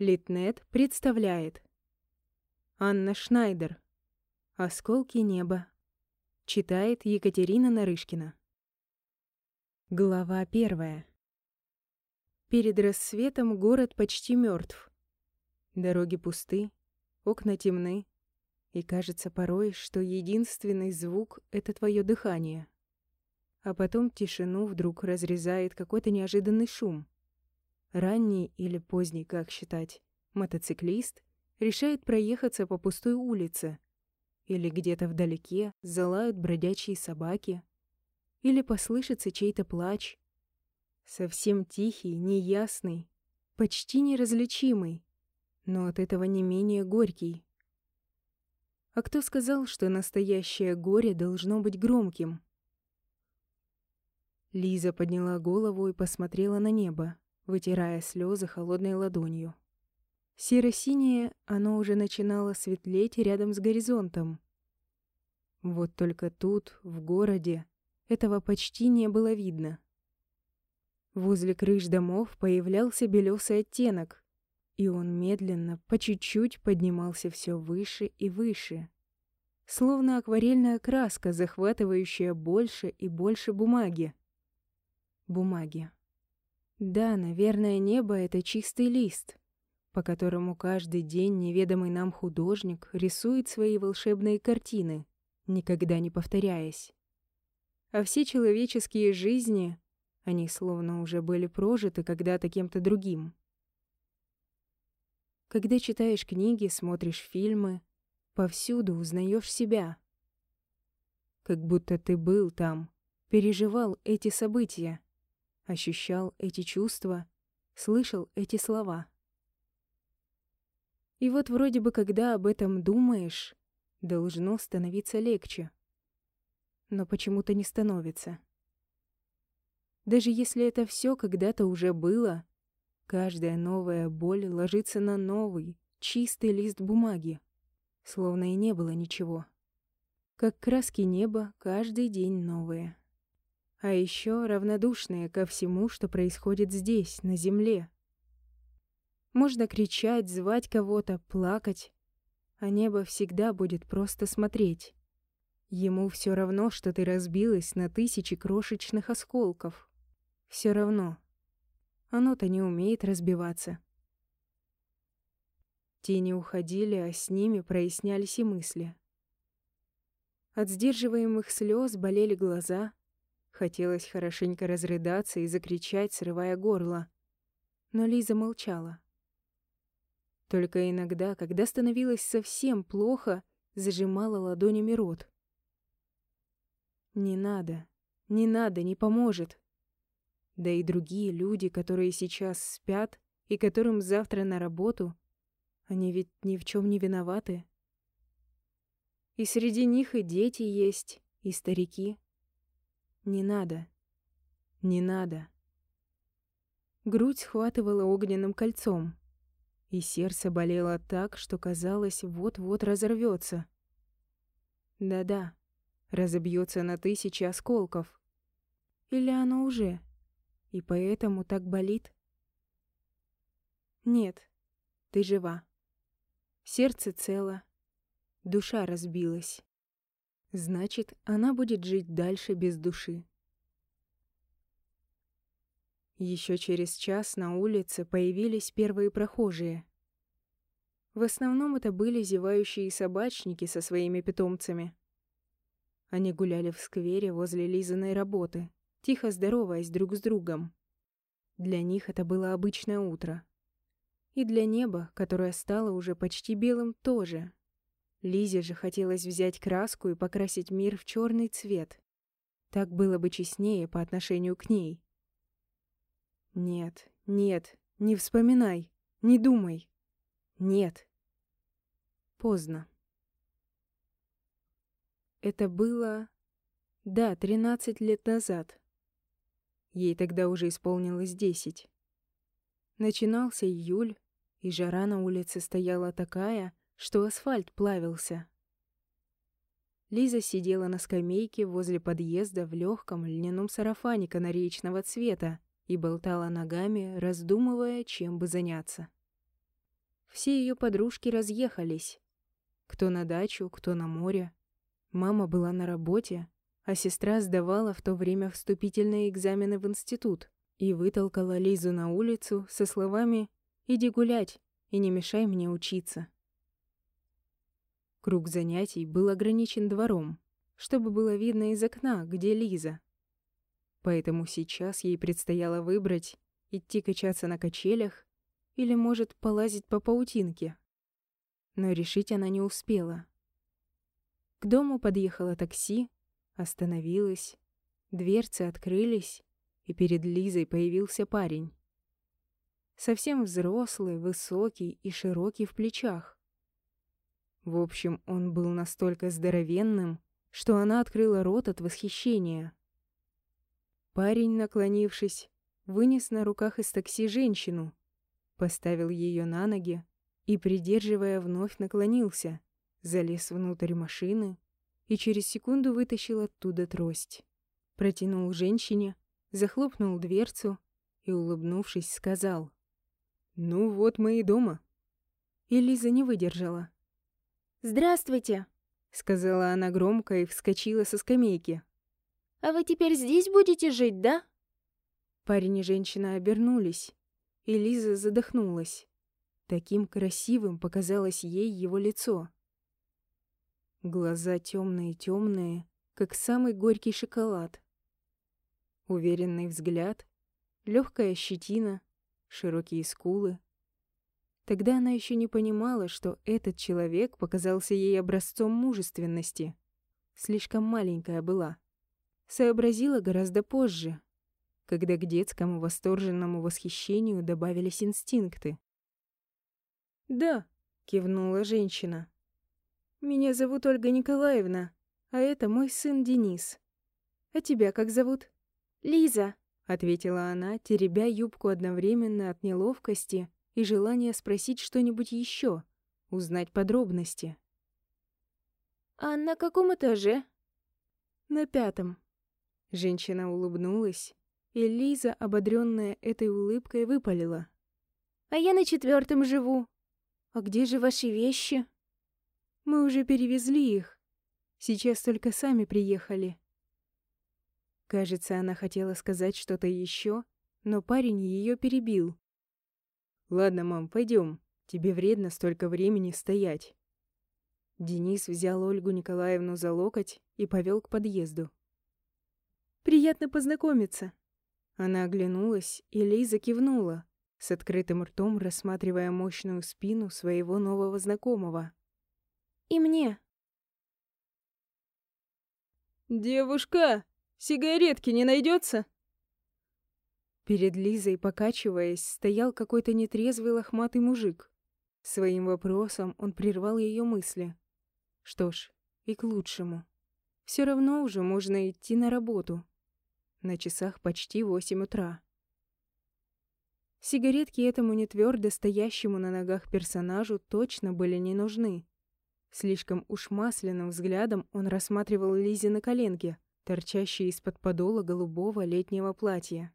Литнет представляет. Анна Шнайдер. «Осколки неба» Читает Екатерина Нарышкина. Глава первая. Перед рассветом город почти мертв. Дороги пусты, окна темны, и кажется порой, что единственный звук — это твое дыхание. А потом тишину вдруг разрезает какой-то неожиданный шум — ранний или поздний, как считать, мотоциклист решает проехаться по пустой улице, или где-то вдалеке залают бродячие собаки, или послышится чей-то плач, совсем тихий, неясный, почти неразличимый, но от этого не менее горький. А кто сказал, что настоящее горе должно быть громким? Лиза подняла голову и посмотрела на небо вытирая слезы холодной ладонью. Серо-синее оно уже начинало светлеть рядом с горизонтом. Вот только тут, в городе, этого почти не было видно. Возле крыш домов появлялся белесый оттенок, и он медленно, по чуть-чуть поднимался все выше и выше. Словно акварельная краска, захватывающая больше и больше бумаги. Бумаги. Да, наверное, небо — это чистый лист, по которому каждый день неведомый нам художник рисует свои волшебные картины, никогда не повторяясь. А все человеческие жизни, они словно уже были прожиты когда-то кем-то другим. Когда читаешь книги, смотришь фильмы, повсюду узнаешь себя. Как будто ты был там, переживал эти события ощущал эти чувства, слышал эти слова. И вот вроде бы, когда об этом думаешь, должно становиться легче. Но почему-то не становится. Даже если это все когда-то уже было, каждая новая боль ложится на новый, чистый лист бумаги, словно и не было ничего. Как краски неба каждый день новые а еще равнодушные ко всему, что происходит здесь, на земле. Можно кричать, звать кого-то, плакать, а небо всегда будет просто смотреть. Ему все равно, что ты разбилась на тысячи крошечных осколков. Все равно. Оно-то не умеет разбиваться. Тени уходили, а с ними прояснялись и мысли. От сдерживаемых слез болели глаза — Хотелось хорошенько разрыдаться и закричать, срывая горло. Но Лиза молчала. Только иногда, когда становилось совсем плохо, зажимала ладонями рот. «Не надо, не надо, не поможет». Да и другие люди, которые сейчас спят и которым завтра на работу, они ведь ни в чем не виноваты. И среди них и дети есть, и старики. Не надо. Не надо. Грудь схватывала огненным кольцом, и сердце болело так, что казалось, вот-вот разорвется. Да-да, разобьется на тысячи осколков. Или оно уже, и поэтому так болит? Нет, ты жива. Сердце цело, душа разбилась. Значит, она будет жить дальше без души. Еще через час на улице появились первые прохожие. В основном это были зевающие собачники со своими питомцами. Они гуляли в сквере возле Лизиной работы, тихо здороваясь друг с другом. Для них это было обычное утро. И для неба, которое стало уже почти белым, тоже — Лизе же хотелось взять краску и покрасить мир в черный цвет. Так было бы честнее по отношению к ней. Нет, нет, не вспоминай, не думай. Нет. Поздно. Это было... Да, тринадцать лет назад. Ей тогда уже исполнилось десять. Начинался июль, и жара на улице стояла такая, что асфальт плавился. Лиза сидела на скамейке возле подъезда в легком льняном сарафане канареечного цвета и болтала ногами, раздумывая, чем бы заняться. Все ее подружки разъехались. Кто на дачу, кто на море. Мама была на работе, а сестра сдавала в то время вступительные экзамены в институт и вытолкала Лизу на улицу со словами «Иди гулять и не мешай мне учиться». Круг занятий был ограничен двором, чтобы было видно из окна, где Лиза. Поэтому сейчас ей предстояло выбрать, идти качаться на качелях или, может, полазить по паутинке. Но решить она не успела. К дому подъехало такси, остановилось, дверцы открылись, и перед Лизой появился парень. Совсем взрослый, высокий и широкий в плечах. В общем, он был настолько здоровенным, что она открыла рот от восхищения. Парень, наклонившись, вынес на руках из такси женщину, поставил ее на ноги и, придерживая, вновь наклонился, залез внутрь машины и через секунду вытащил оттуда трость. Протянул женщине, захлопнул дверцу и, улыбнувшись, сказал «Ну вот мы и дома». И Лиза не выдержала. «Здравствуйте», — сказала она громко и вскочила со скамейки. «А вы теперь здесь будете жить, да?» Парень и женщина обернулись, и Лиза задохнулась. Таким красивым показалось ей его лицо. Глаза темные-темные, как самый горький шоколад. Уверенный взгляд, легкая щетина, широкие скулы. Тогда она еще не понимала, что этот человек показался ей образцом мужественности. Слишком маленькая была. Сообразила гораздо позже, когда к детскому восторженному восхищению добавились инстинкты. «Да», — кивнула женщина. «Меня зовут Ольга Николаевна, а это мой сын Денис. А тебя как зовут?» «Лиза», — ответила она, теребя юбку одновременно от неловкости и желания спросить что-нибудь еще, узнать подробности. «А на каком этаже?» «На пятом». Женщина улыбнулась, и Лиза, ободренная этой улыбкой, выпалила. «А я на четвертом живу. А где же ваши вещи?» «Мы уже перевезли их. Сейчас только сами приехали». Кажется, она хотела сказать что-то еще, но парень ее перебил. «Ладно, мам, пойдем. Тебе вредно столько времени стоять». Денис взял Ольгу Николаевну за локоть и повел к подъезду. «Приятно познакомиться». Она оглянулась, и Лиза кивнула, с открытым ртом рассматривая мощную спину своего нового знакомого. «И мне». «Девушка!» Сигаретки не найдется? Перед Лизой, покачиваясь, стоял какой-то нетрезвый лохматый мужик. Своим вопросом он прервал ее мысли. Что ж, и к лучшему. Все равно уже можно идти на работу. На часах почти восемь утра. Сигаретки этому нетвердо стоящему на ногах персонажу точно были не нужны. Слишком уж масляным взглядом он рассматривал Лизе на коленке, торчащие из-под подола голубого летнего платья.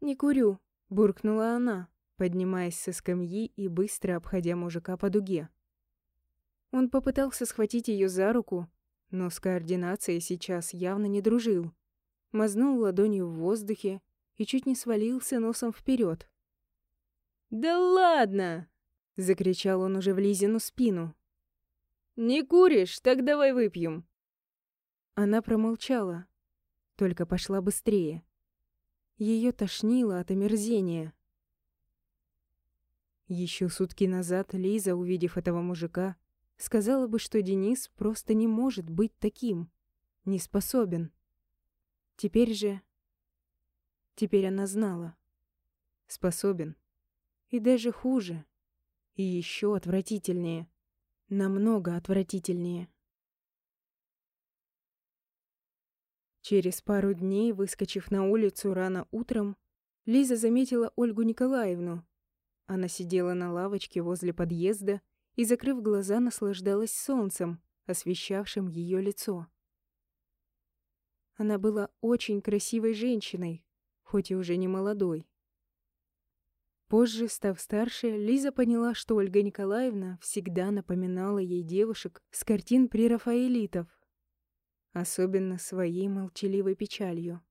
«Не курю», — буркнула она, поднимаясь со скамьи и быстро обходя мужика по дуге. Он попытался схватить ее за руку, но с координацией сейчас явно не дружил. Мазнул ладонью в воздухе и чуть не свалился носом вперед. «Да ладно!» — закричал он уже в Лизину спину. «Не куришь? Так давай выпьем!» Она промолчала, только пошла быстрее. Ее тошнило от омерзения. Еще сутки назад Лиза, увидев этого мужика, сказала бы, что Денис просто не может быть таким, не способен. Теперь же... Теперь она знала. Способен. И даже хуже. И еще отвратительнее. Намного отвратительнее. Через пару дней, выскочив на улицу рано утром, Лиза заметила Ольгу Николаевну. Она сидела на лавочке возле подъезда и, закрыв глаза, наслаждалась солнцем, освещавшим ее лицо. Она была очень красивой женщиной, хоть и уже не молодой. Позже, став старше, Лиза поняла, что Ольга Николаевна всегда напоминала ей девушек с картин прерафаэлитов, особенно своей молчаливой печалью.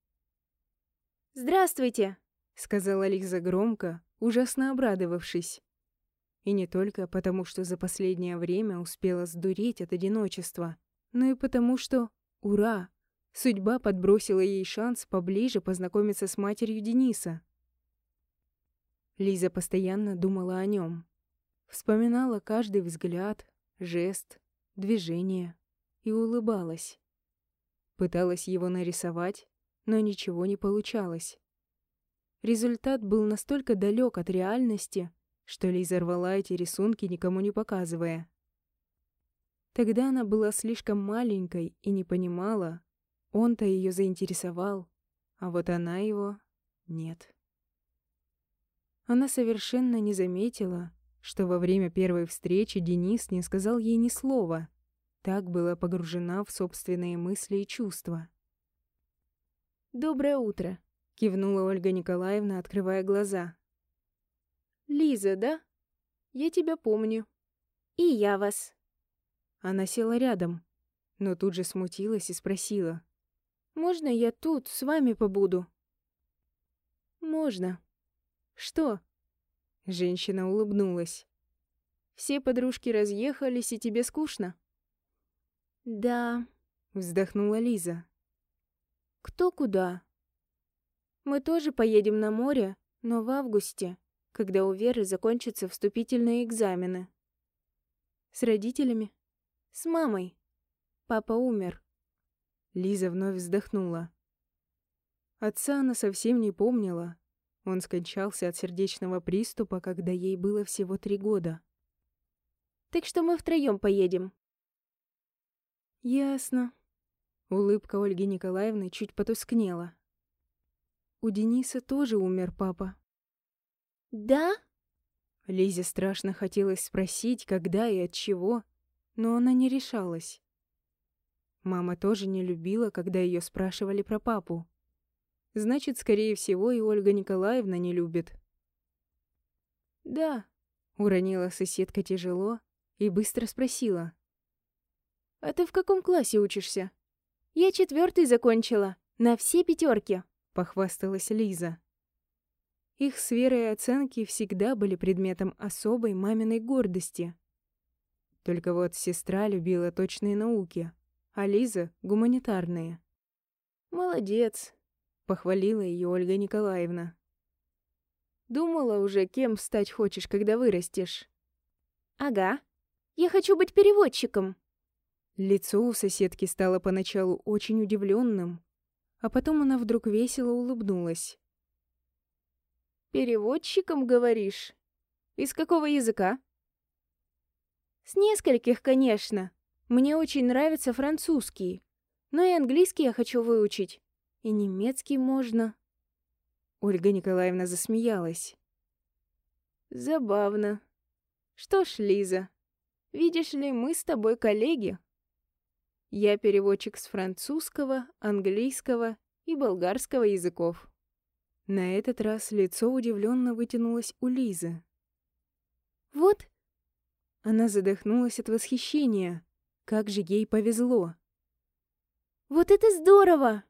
«Здравствуйте!» — сказала Лиза громко, ужасно обрадовавшись. И не только потому, что за последнее время успела сдуреть от одиночества, но и потому, что, ура, судьба подбросила ей шанс поближе познакомиться с матерью Дениса. Лиза постоянно думала о нем. Вспоминала каждый взгляд, жест, движение и улыбалась. Пыталась его нарисовать, но ничего не получалось. Результат был настолько далек от реальности, что Лиза рвала эти рисунки, никому не показывая. Тогда она была слишком маленькой и не понимала, он-то ее заинтересовал, а вот она его нет. Она совершенно не заметила, что во время первой встречи Денис не сказал ей ни слова. Так была погружена в собственные мысли и чувства. «Доброе утро», — кивнула Ольга Николаевна, открывая глаза. «Лиза, да? Я тебя помню. И я вас». Она села рядом, но тут же смутилась и спросила. «Можно я тут с вами побуду?» «Можно», «Что?» Женщина улыбнулась. «Все подружки разъехались, и тебе скучно?» «Да», — вздохнула Лиза. «Кто куда?» «Мы тоже поедем на море, но в августе, когда у Веры закончатся вступительные экзамены». «С родителями?» «С мамой. Папа умер». Лиза вновь вздохнула. Отца она совсем не помнила, он скончался от сердечного приступа, когда ей было всего три года. «Так что мы втроем поедем?» «Ясно». Улыбка Ольги Николаевны чуть потускнела. «У Дениса тоже умер папа». «Да?» Лизе страшно хотелось спросить, когда и от чего, но она не решалась. Мама тоже не любила, когда ее спрашивали про папу. Значит, скорее всего, и Ольга Николаевна не любит. «Да», — уронила соседка тяжело и быстро спросила. «А ты в каком классе учишься?» «Я четвертый закончила, на все пятерки», — похвасталась Лиза. Их с Верой оценки всегда были предметом особой маминой гордости. Только вот сестра любила точные науки, а Лиза — гуманитарные. «Молодец», Похвалила ее Ольга Николаевна. Думала уже, кем стать хочешь, когда вырастешь? Ага. Я хочу быть переводчиком. Лицо у соседки стало поначалу очень удивленным, а потом она вдруг весело улыбнулась. «Переводчиком, говоришь? Из какого языка?» «С нескольких, конечно. Мне очень нравится французский. Но и английский я хочу выучить. И немецкий можно. Ольга Николаевна засмеялась. Забавно. Что ж, Лиза, видишь ли, мы с тобой коллеги. Я переводчик с французского, английского и болгарского языков. На этот раз лицо удивленно вытянулось у Лизы. Вот. Она задохнулась от восхищения. Как же ей повезло. Вот это здорово!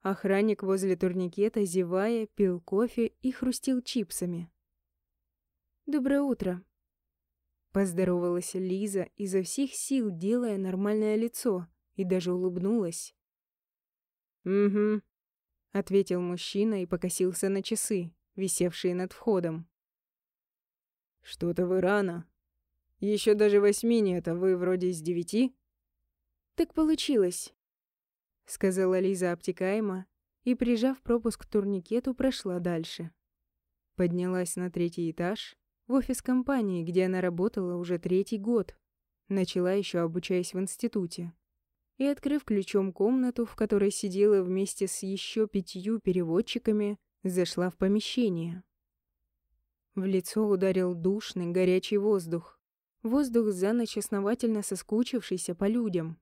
Охранник возле турникета, зевая, пил кофе и хрустил чипсами. «Доброе утро», — поздоровалась Лиза, изо всех сил делая нормальное лицо, и даже улыбнулась. «Угу», — ответил мужчина и покосился на часы, висевшие над входом. «Что-то вы рано. Еще даже восьми нет, а вы вроде из девяти?» «Так получилось сказала Лиза обтекаемо и, прижав пропуск к турникету, прошла дальше. Поднялась на третий этаж, в офис компании, где она работала уже третий год. Начала еще обучаясь в институте. И, открыв ключом комнату, в которой сидела вместе с еще пятью переводчиками, зашла в помещение. В лицо ударил душный, горячий воздух. Воздух за ночь основательно соскучившийся по людям.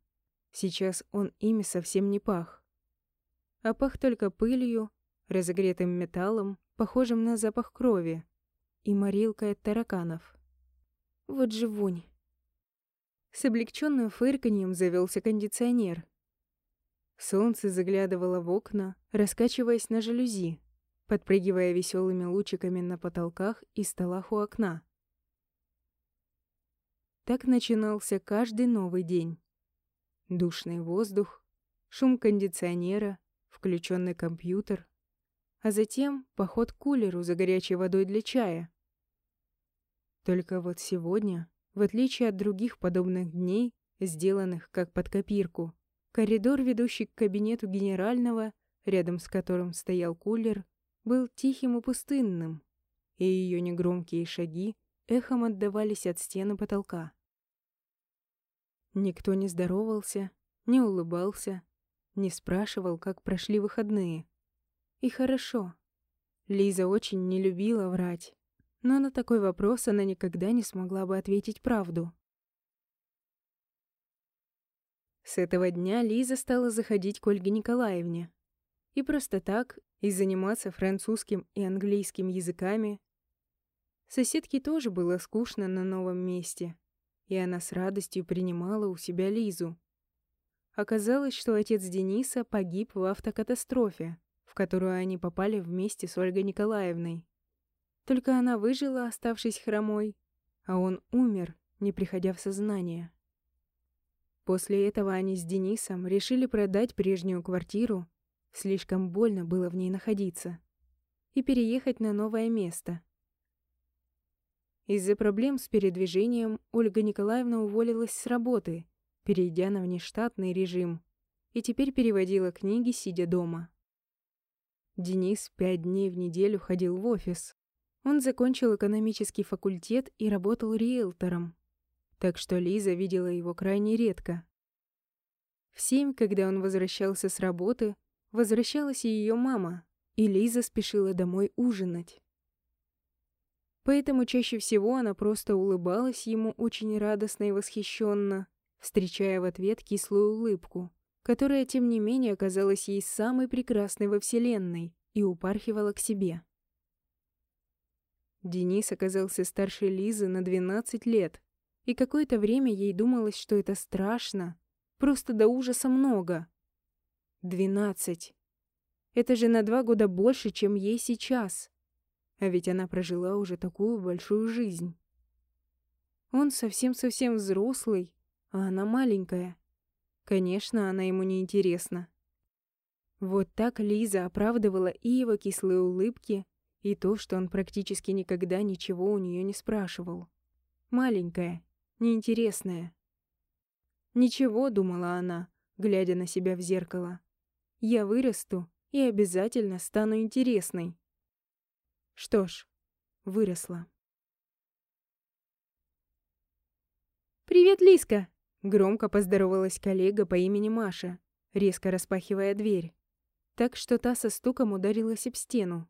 Сейчас он ими совсем не пах. А пах только пылью, разогретым металлом, похожим на запах крови, и морилкой от тараканов. Вот же вонь. С облегченным фырканьем завелся кондиционер. Солнце заглядывало в окна, раскачиваясь на жалюзи, подпрыгивая веселыми лучиками на потолках и столах у окна. Так начинался каждый новый день. Душный воздух, шум кондиционера, включенный компьютер, а затем поход к кулеру за горячей водой для чая. Только вот сегодня, в отличие от других подобных дней, сделанных как под копирку, коридор, ведущий к кабинету генерального, рядом с которым стоял кулер, был тихим и пустынным, и ее негромкие шаги эхом отдавались от стены потолка. Никто не здоровался, не улыбался, не спрашивал, как прошли выходные. И хорошо. Лиза очень не любила врать, но на такой вопрос она никогда не смогла бы ответить правду. С этого дня Лиза стала заходить к Ольге Николаевне. И просто так, и заниматься французским и английским языками. Соседке тоже было скучно на новом месте, и она с радостью принимала у себя Лизу. Оказалось, что отец Дениса погиб в автокатастрофе, в которую они попали вместе с Ольгой Николаевной. Только она выжила, оставшись хромой, а он умер, не приходя в сознание. После этого они с Денисом решили продать прежнюю квартиру, слишком больно было в ней находиться, и переехать на новое место. Из-за проблем с передвижением Ольга Николаевна уволилась с работы, перейдя на внештатный режим, и теперь переводила книги, сидя дома. Денис пять дней в неделю ходил в офис. Он закончил экономический факультет и работал риэлтором, так что Лиза видела его крайне редко. В семь, когда он возвращался с работы, возвращалась и ее мама, и Лиза спешила домой ужинать. Поэтому чаще всего она просто улыбалась ему очень радостно и восхищенно, встречая в ответ кислую улыбку, которая, тем не менее, оказалась ей самой прекрасной во Вселенной и упархивала к себе. Денис оказался старше Лизы на 12 лет, и какое-то время ей думалось, что это страшно, просто до ужаса много. 12. Это же на два года больше, чем ей сейчас. А ведь она прожила уже такую большую жизнь. Он совсем-совсем взрослый, а она маленькая. Конечно, она ему не интересна. Вот так Лиза оправдывала и его кислые улыбки, и то, что он практически никогда ничего у нее не спрашивал. Маленькая, неинтересная. Ничего, думала она, глядя на себя в зеркало. Я вырасту и обязательно стану интересной. Что ж, выросла. «Привет, Лиска!» — громко поздоровалась коллега по имени Маша, резко распахивая дверь, так что та со стуком ударилась об стену.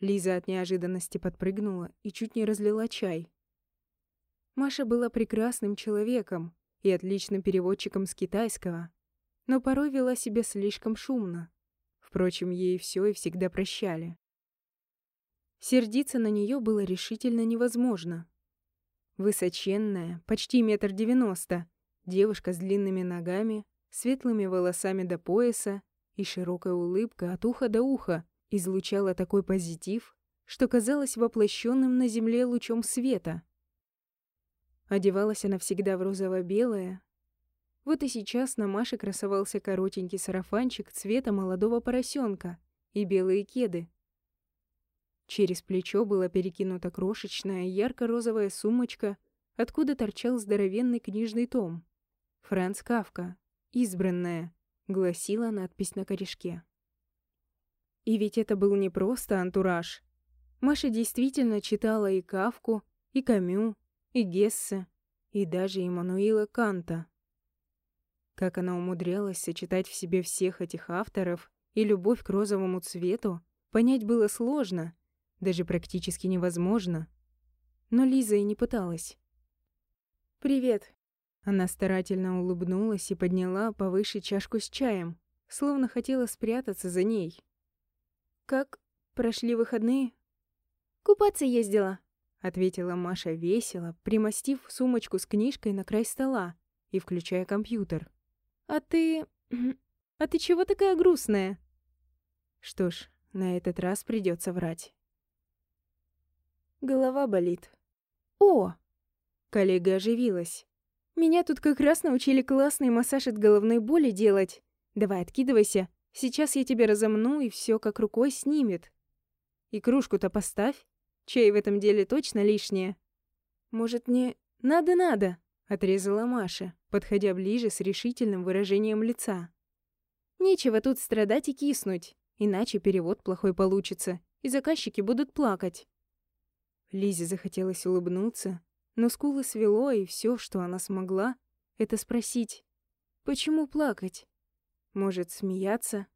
Лиза от неожиданности подпрыгнула и чуть не разлила чай. Маша была прекрасным человеком и отличным переводчиком с китайского, но порой вела себя слишком шумно. Впрочем, ей все и всегда прощали. Сердиться на нее было решительно невозможно. Высоченная, почти метр девяносто, девушка с длинными ногами, светлыми волосами до пояса и широкая улыбка от уха до уха излучала такой позитив, что казалась воплощенным на земле лучом света. Одевалась она всегда в розово-белое. Вот и сейчас на Маше красовался коротенький сарафанчик цвета молодого поросенка и белые кеды, Через плечо была перекинута крошечная ярко-розовая сумочка, откуда торчал здоровенный книжный том. «Франц Кавка. Избранная», — гласила надпись на корешке. И ведь это был не просто антураж. Маша действительно читала и Кавку, и Камю, и Гессе, и даже Иммануила Канта. Как она умудрялась сочетать в себе всех этих авторов и любовь к розовому цвету, понять было сложно, даже практически невозможно. Но Лиза и не пыталась. «Привет». Она старательно улыбнулась и подняла повыше чашку с чаем, словно хотела спрятаться за ней. «Как прошли выходные?» «Купаться ездила», — ответила Маша весело, примостив сумочку с книжкой на край стола и включая компьютер. «А ты... а ты чего такая грустная?» Что ж, на этот раз придется врать. Голова болит. «О!» Коллега оживилась. «Меня тут как раз научили классный массаж от головной боли делать. Давай, откидывайся. Сейчас я тебя разомну, и все как рукой снимет. И кружку-то поставь. Чай в этом деле точно лишнее. Может, не... Надо-надо!» Отрезала Маша, подходя ближе с решительным выражением лица. «Нечего тут страдать и киснуть, иначе перевод плохой получится, и заказчики будут плакать». Лизе захотелось улыбнуться, но скулы свело, и все, что она смогла, это спросить, почему плакать? Может, смеяться?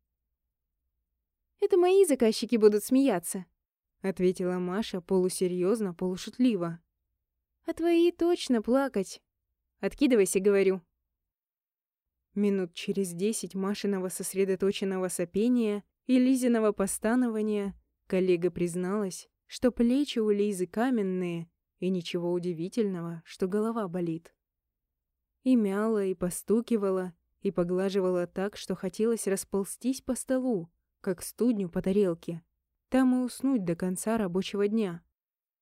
«Это мои заказчики будут смеяться», — ответила Маша полусерьезно, полушутливо. «А твои точно плакать. Откидывайся, говорю». Минут через десять Машиного сосредоточенного сопения и Лизиного постанования коллега призналась, что плечи у Лизы каменные, и ничего удивительного, что голова болит. И мяла, и постукивала, и поглаживала так, что хотелось расползтись по столу, как студню по тарелке. Там и уснуть до конца рабочего дня.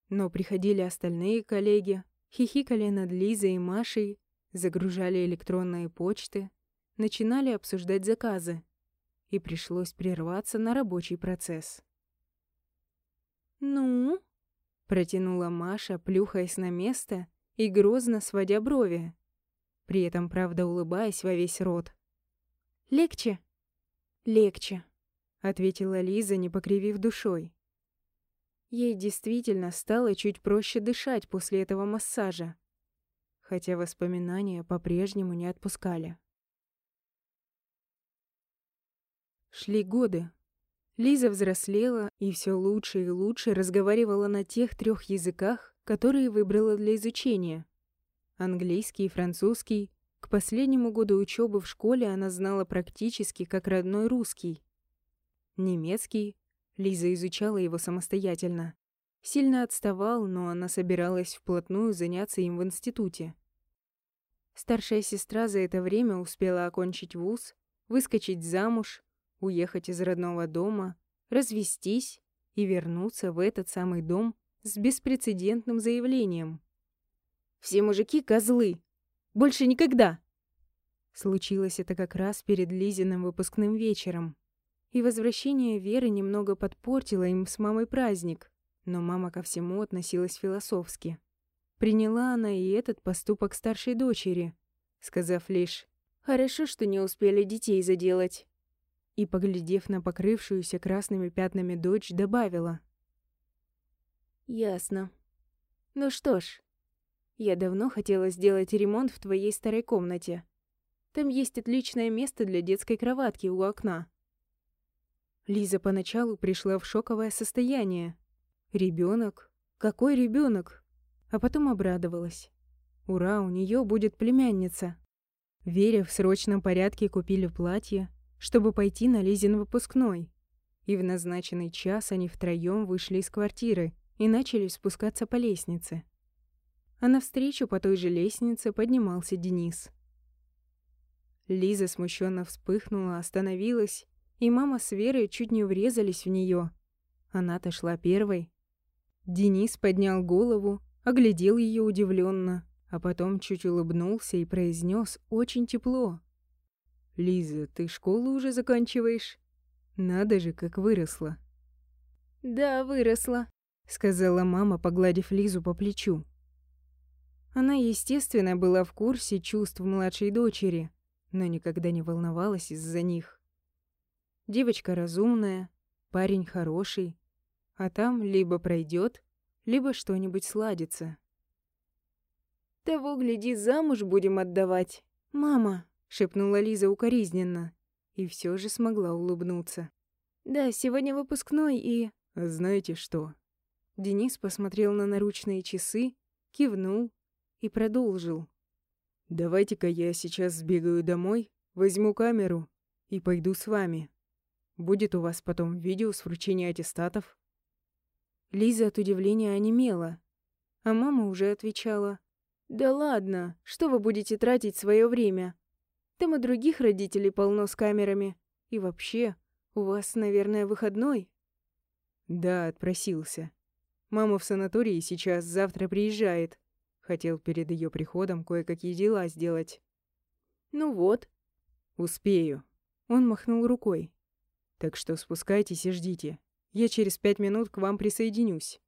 Но приходили остальные коллеги, хихикали над Лизой и Машей, загружали электронные почты, начинали обсуждать заказы, и пришлось прерваться на рабочий процесс. «Ну?» — протянула Маша, плюхаясь на место и грозно сводя брови, при этом, правда, улыбаясь во весь рот. «Легче?» «Легче», — ответила Лиза, не покривив душой. Ей действительно стало чуть проще дышать после этого массажа, хотя воспоминания по-прежнему не отпускали. Шли годы. Лиза взрослела и все лучше и лучше разговаривала на тех трех языках, которые выбрала для изучения. Английский и французский. К последнему году учебы в школе она знала практически как родной русский. Немецкий Лиза изучала его самостоятельно. Сильно отставал, но она собиралась вплотную заняться им в институте. Старшая сестра за это время успела окончить вуз, выскочить замуж, уехать из родного дома, развестись и вернуться в этот самый дом с беспрецедентным заявлением. «Все мужики — козлы! Больше никогда!» Случилось это как раз перед Лизиным выпускным вечером и возвращение Веры немного подпортило им с мамой праздник, но мама ко всему относилась философски. Приняла она и этот поступок старшей дочери, сказав лишь «Хорошо, что не успели детей заделать». И, поглядев на покрывшуюся красными пятнами дочь, добавила «Ясно. Ну что ж, я давно хотела сделать ремонт в твоей старой комнате. Там есть отличное место для детской кроватки у окна. Лиза поначалу пришла в шоковое состояние. Ребенок? Какой ребенок? А потом обрадовалась. Ура, у нее будет племянница. Вере в срочном порядке купили платье, чтобы пойти на Лизин выпускной. И в назначенный час они втроем вышли из квартиры и начали спускаться по лестнице. А навстречу по той же лестнице поднимался Денис. Лиза смущенно вспыхнула, остановилась и мама с Верой чуть не врезались в нее. Она-то шла первой. Денис поднял голову, оглядел ее удивленно, а потом чуть улыбнулся и произнес очень тепло. «Лиза, ты школу уже заканчиваешь? Надо же, как выросла!» «Да, выросла», — сказала мама, погладив Лизу по плечу. Она, естественно, была в курсе чувств младшей дочери, но никогда не волновалась из-за них. Девочка разумная, парень хороший, а там либо пройдет, либо что-нибудь сладится. «Того, гляди, замуж будем отдавать!» «Мама!» — шепнула Лиза укоризненно, и все же смогла улыбнуться. «Да, сегодня выпускной и...» «А знаете что?» Денис посмотрел на наручные часы, кивнул и продолжил. «Давайте-ка я сейчас сбегаю домой, возьму камеру и пойду с вами. Будет у вас потом видео с вручения аттестатов?» Лиза от удивления онемела, а мама уже отвечала. «Да ладно, что вы будете тратить свое время? Там и других родителей полно с камерами. И вообще, у вас, наверное, выходной?» «Да, отпросился. Мама в санатории сейчас, завтра приезжает. Хотел перед ее приходом кое-какие дела сделать». «Ну вот». «Успею». Он махнул рукой. «Так что спускайтесь и ждите. Я через пять минут к вам присоединюсь.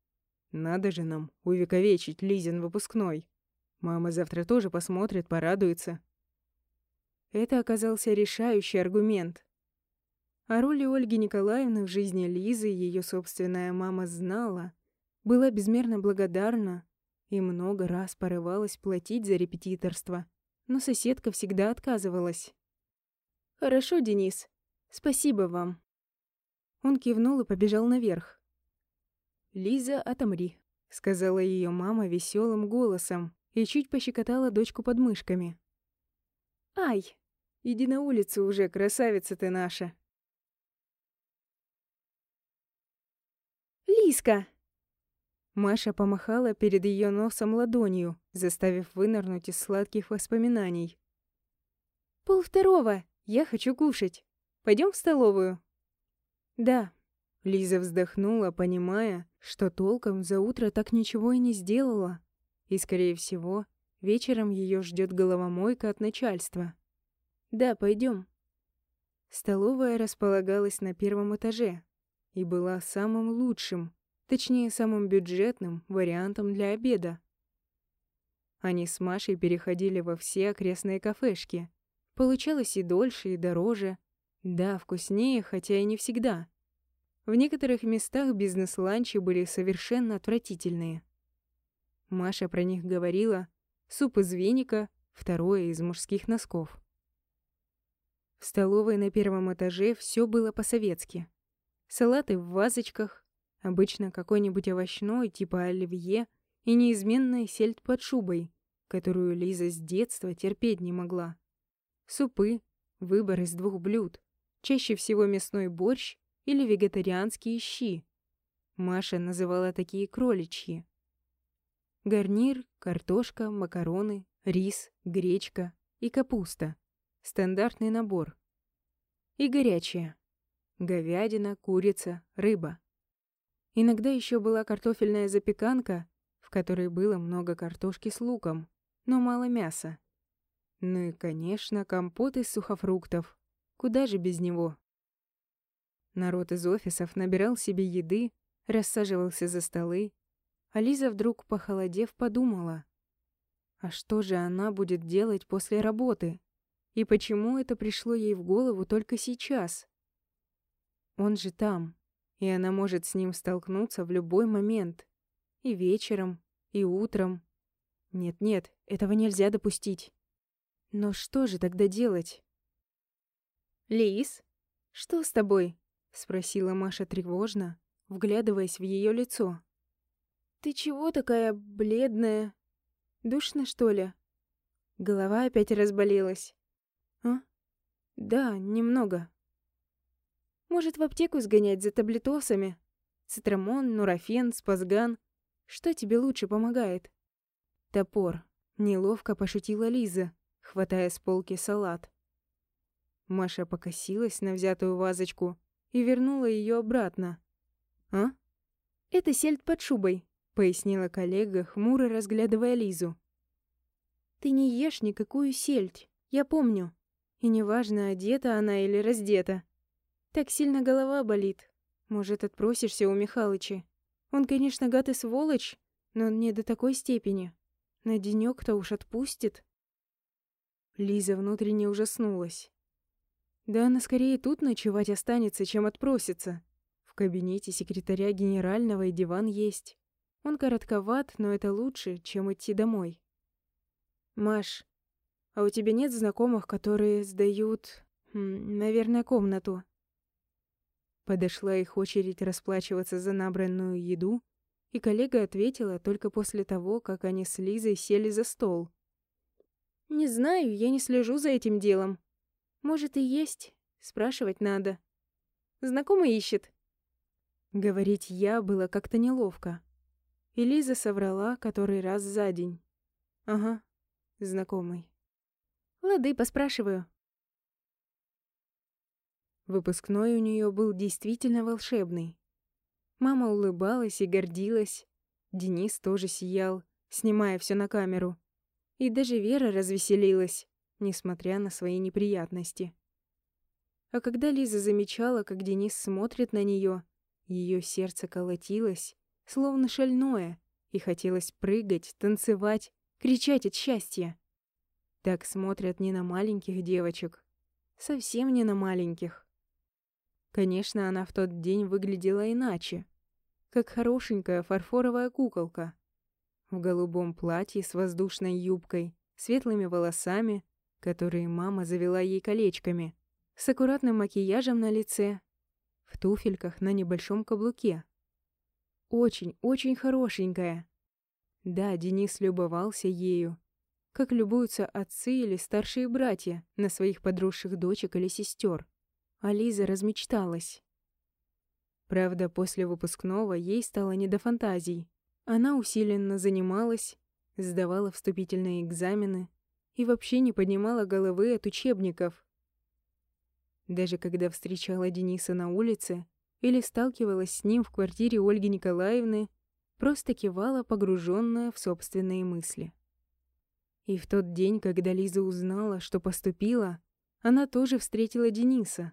Надо же нам увековечить Лизин выпускной. Мама завтра тоже посмотрит, порадуется». Это оказался решающий аргумент. О роли Ольги Николаевны в жизни Лизы ее собственная мама знала, была безмерно благодарна и много раз порывалась платить за репетиторство, но соседка всегда отказывалась. «Хорошо, Денис. Спасибо вам». Он кивнул и побежал наверх. «Лиза, отомри», — сказала ее мама веселым голосом и чуть пощекотала дочку под мышками. «Ай, иди на улицу уже, красавица ты наша!» «Лиска!» Маша помахала перед ее носом ладонью, заставив вынырнуть из сладких воспоминаний. «Пол второго. Я хочу кушать. Пойдем в столовую?» «Да». Лиза вздохнула, понимая, что толком за утро так ничего и не сделала. И, скорее всего, вечером ее ждет головомойка от начальства. «Да, пойдем. Столовая располагалась на первом этаже и была самым лучшим, Точнее, самым бюджетным вариантом для обеда. Они с Машей переходили во все окрестные кафешки. Получалось и дольше, и дороже. Да, вкуснее, хотя и не всегда. В некоторых местах бизнес-ланчи были совершенно отвратительные. Маша про них говорила «суп из веника», второе из мужских носков. В столовой на первом этаже все было по-советски. Салаты в вазочках, Обычно какой-нибудь овощной, типа оливье, и неизменная сельдь под шубой, которую Лиза с детства терпеть не могла. Супы, выбор из двух блюд, чаще всего мясной борщ или вегетарианские щи. Маша называла такие кроличьи. Гарнир, картошка, макароны, рис, гречка и капуста. Стандартный набор. И горячее. Говядина, курица, рыба. Иногда еще была картофельная запеканка, в которой было много картошки с луком, но мало мяса. Ну и, конечно, компот из сухофруктов. Куда же без него? Народ из офисов набирал себе еды, рассаживался за столы, а Лиза вдруг, похолодев, подумала, а что же она будет делать после работы? И почему это пришло ей в голову только сейчас? Он же там, и она может с ним столкнуться в любой момент. И вечером, и утром. Нет-нет, этого нельзя допустить. Но что же тогда делать? «Лис, что с тобой?» — спросила Маша тревожно, вглядываясь в ее лицо. «Ты чего такая бледная? Душно, что ли?» Голова опять разболелась. «А? Да, немного». Может, в аптеку сгонять за таблетосами? Цитрамон, нурофен, спазган. Что тебе лучше помогает? Топор. Неловко пошутила Лиза, хватая с полки салат. Маша покосилась на взятую вазочку и вернула ее обратно. «А?» «Это сельдь под шубой», — пояснила коллега, хмуро разглядывая Лизу. «Ты не ешь никакую сельдь, я помню. И неважно, одета она или раздета. Так сильно голова болит. Может, отпросишься у Михалыча. Он, конечно, гад и сволочь, но не до такой степени. На денёк-то уж отпустит. Лиза внутренне ужаснулась. Да она скорее тут ночевать останется, чем отпросится. В кабинете секретаря генерального и диван есть. Он коротковат, но это лучше, чем идти домой. «Маш, а у тебя нет знакомых, которые сдают, наверное, комнату?» Подошла их очередь расплачиваться за набранную еду, и коллега ответила только после того, как они с Лизой сели за стол. «Не знаю, я не слежу за этим делом. Может и есть, спрашивать надо». Знакомый ищет». Говорить «я» было как-то неловко. И Лиза соврала который раз за день. «Ага, знакомый». «Лады, поспрашиваю». Выпускной у нее был действительно волшебный. Мама улыбалась и гордилась. Денис тоже сиял, снимая все на камеру. И даже Вера развеселилась, несмотря на свои неприятности. А когда Лиза замечала, как Денис смотрит на нее, ее сердце колотилось, словно шальное, и хотелось прыгать, танцевать, кричать от счастья. Так смотрят не на маленьких девочек. Совсем не на маленьких. Конечно, она в тот день выглядела иначе. Как хорошенькая фарфоровая куколка. В голубом платье с воздушной юбкой, светлыми волосами, которые мама завела ей колечками, с аккуратным макияжем на лице, в туфельках на небольшом каблуке. Очень-очень хорошенькая. Да, Денис любовался ею, как любуются отцы или старшие братья на своих подросших дочек или сестер. А Лиза размечталась. Правда, после выпускного ей стало не до фантазий. Она усиленно занималась, сдавала вступительные экзамены и вообще не поднимала головы от учебников. Даже когда встречала Дениса на улице или сталкивалась с ним в квартире Ольги Николаевны, просто кивала, погруженная в собственные мысли. И в тот день, когда Лиза узнала, что поступила, она тоже встретила Дениса.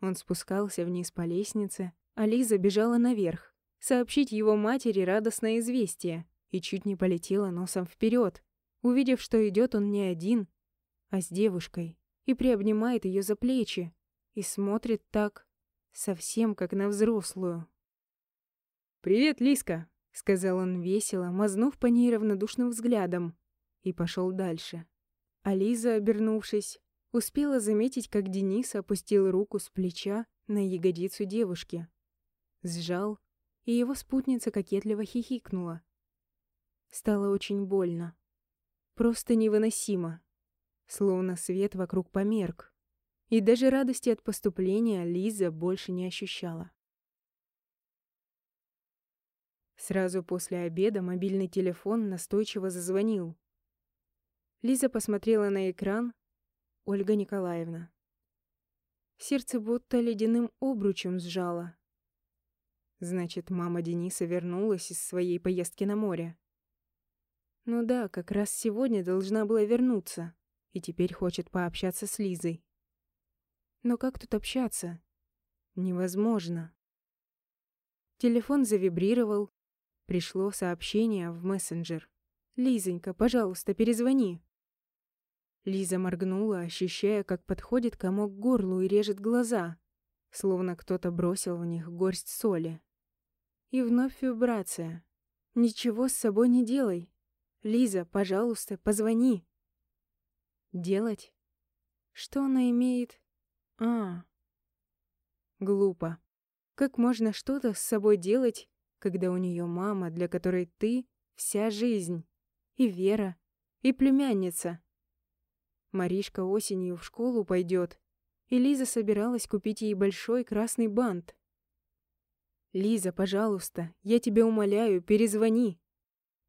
Он спускался вниз по лестнице, а Лиза бежала наверх, сообщить его матери радостное известие, и чуть не полетела носом вперед, увидев, что идет он не один, а с девушкой, и приобнимает ее за плечи, и смотрит так, совсем как на взрослую. «Привет, Лиска!» — сказал он весело, мазнув по ней равнодушным взглядом, и пошел дальше. А Лиза, обернувшись, успела заметить, как Денис опустил руку с плеча на ягодицу девушки. Сжал, и его спутница кокетливо хихикнула. Стало очень больно. Просто невыносимо. Словно свет вокруг померк. И даже радости от поступления Лиза больше не ощущала. Сразу после обеда мобильный телефон настойчиво зазвонил. Лиза посмотрела на экран. Ольга Николаевна. Сердце будто ледяным обручем сжало. Значит, мама Дениса вернулась из своей поездки на море. Ну да, как раз сегодня должна была вернуться, и теперь хочет пообщаться с Лизой. Но как тут общаться? Невозможно. Телефон завибрировал. Пришло сообщение в мессенджер. «Лизонька, пожалуйста, перезвони». Лиза моргнула, ощущая, как подходит комок к горлу и режет глаза, словно кто-то бросил в них горсть соли. И вновь вибрация. «Ничего с собой не делай. Лиза, пожалуйста, позвони». «Делать? Что она имеет? А, глупо. Как можно что-то с собой делать, когда у нее мама, для которой ты — вся жизнь, и Вера, и племянница?» Маришка осенью в школу пойдет, и Лиза собиралась купить ей большой красный бант. «Лиза, пожалуйста, я тебя умоляю, перезвони!»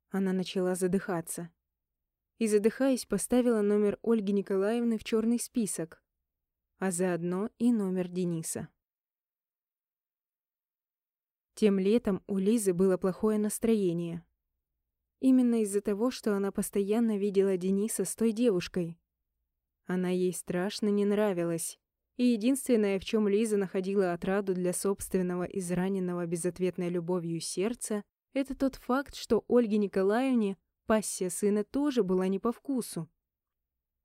Она начала задыхаться. И, задыхаясь, поставила номер Ольги Николаевны в черный список, а заодно и номер Дениса. Тем летом у Лизы было плохое настроение. Именно из-за того, что она постоянно видела Дениса с той девушкой, она ей страшно не нравилась. И единственное, в чем Лиза находила отраду для собственного израненного безответной любовью сердца, это тот факт, что Ольге Николаевне пассия сына тоже была не по вкусу.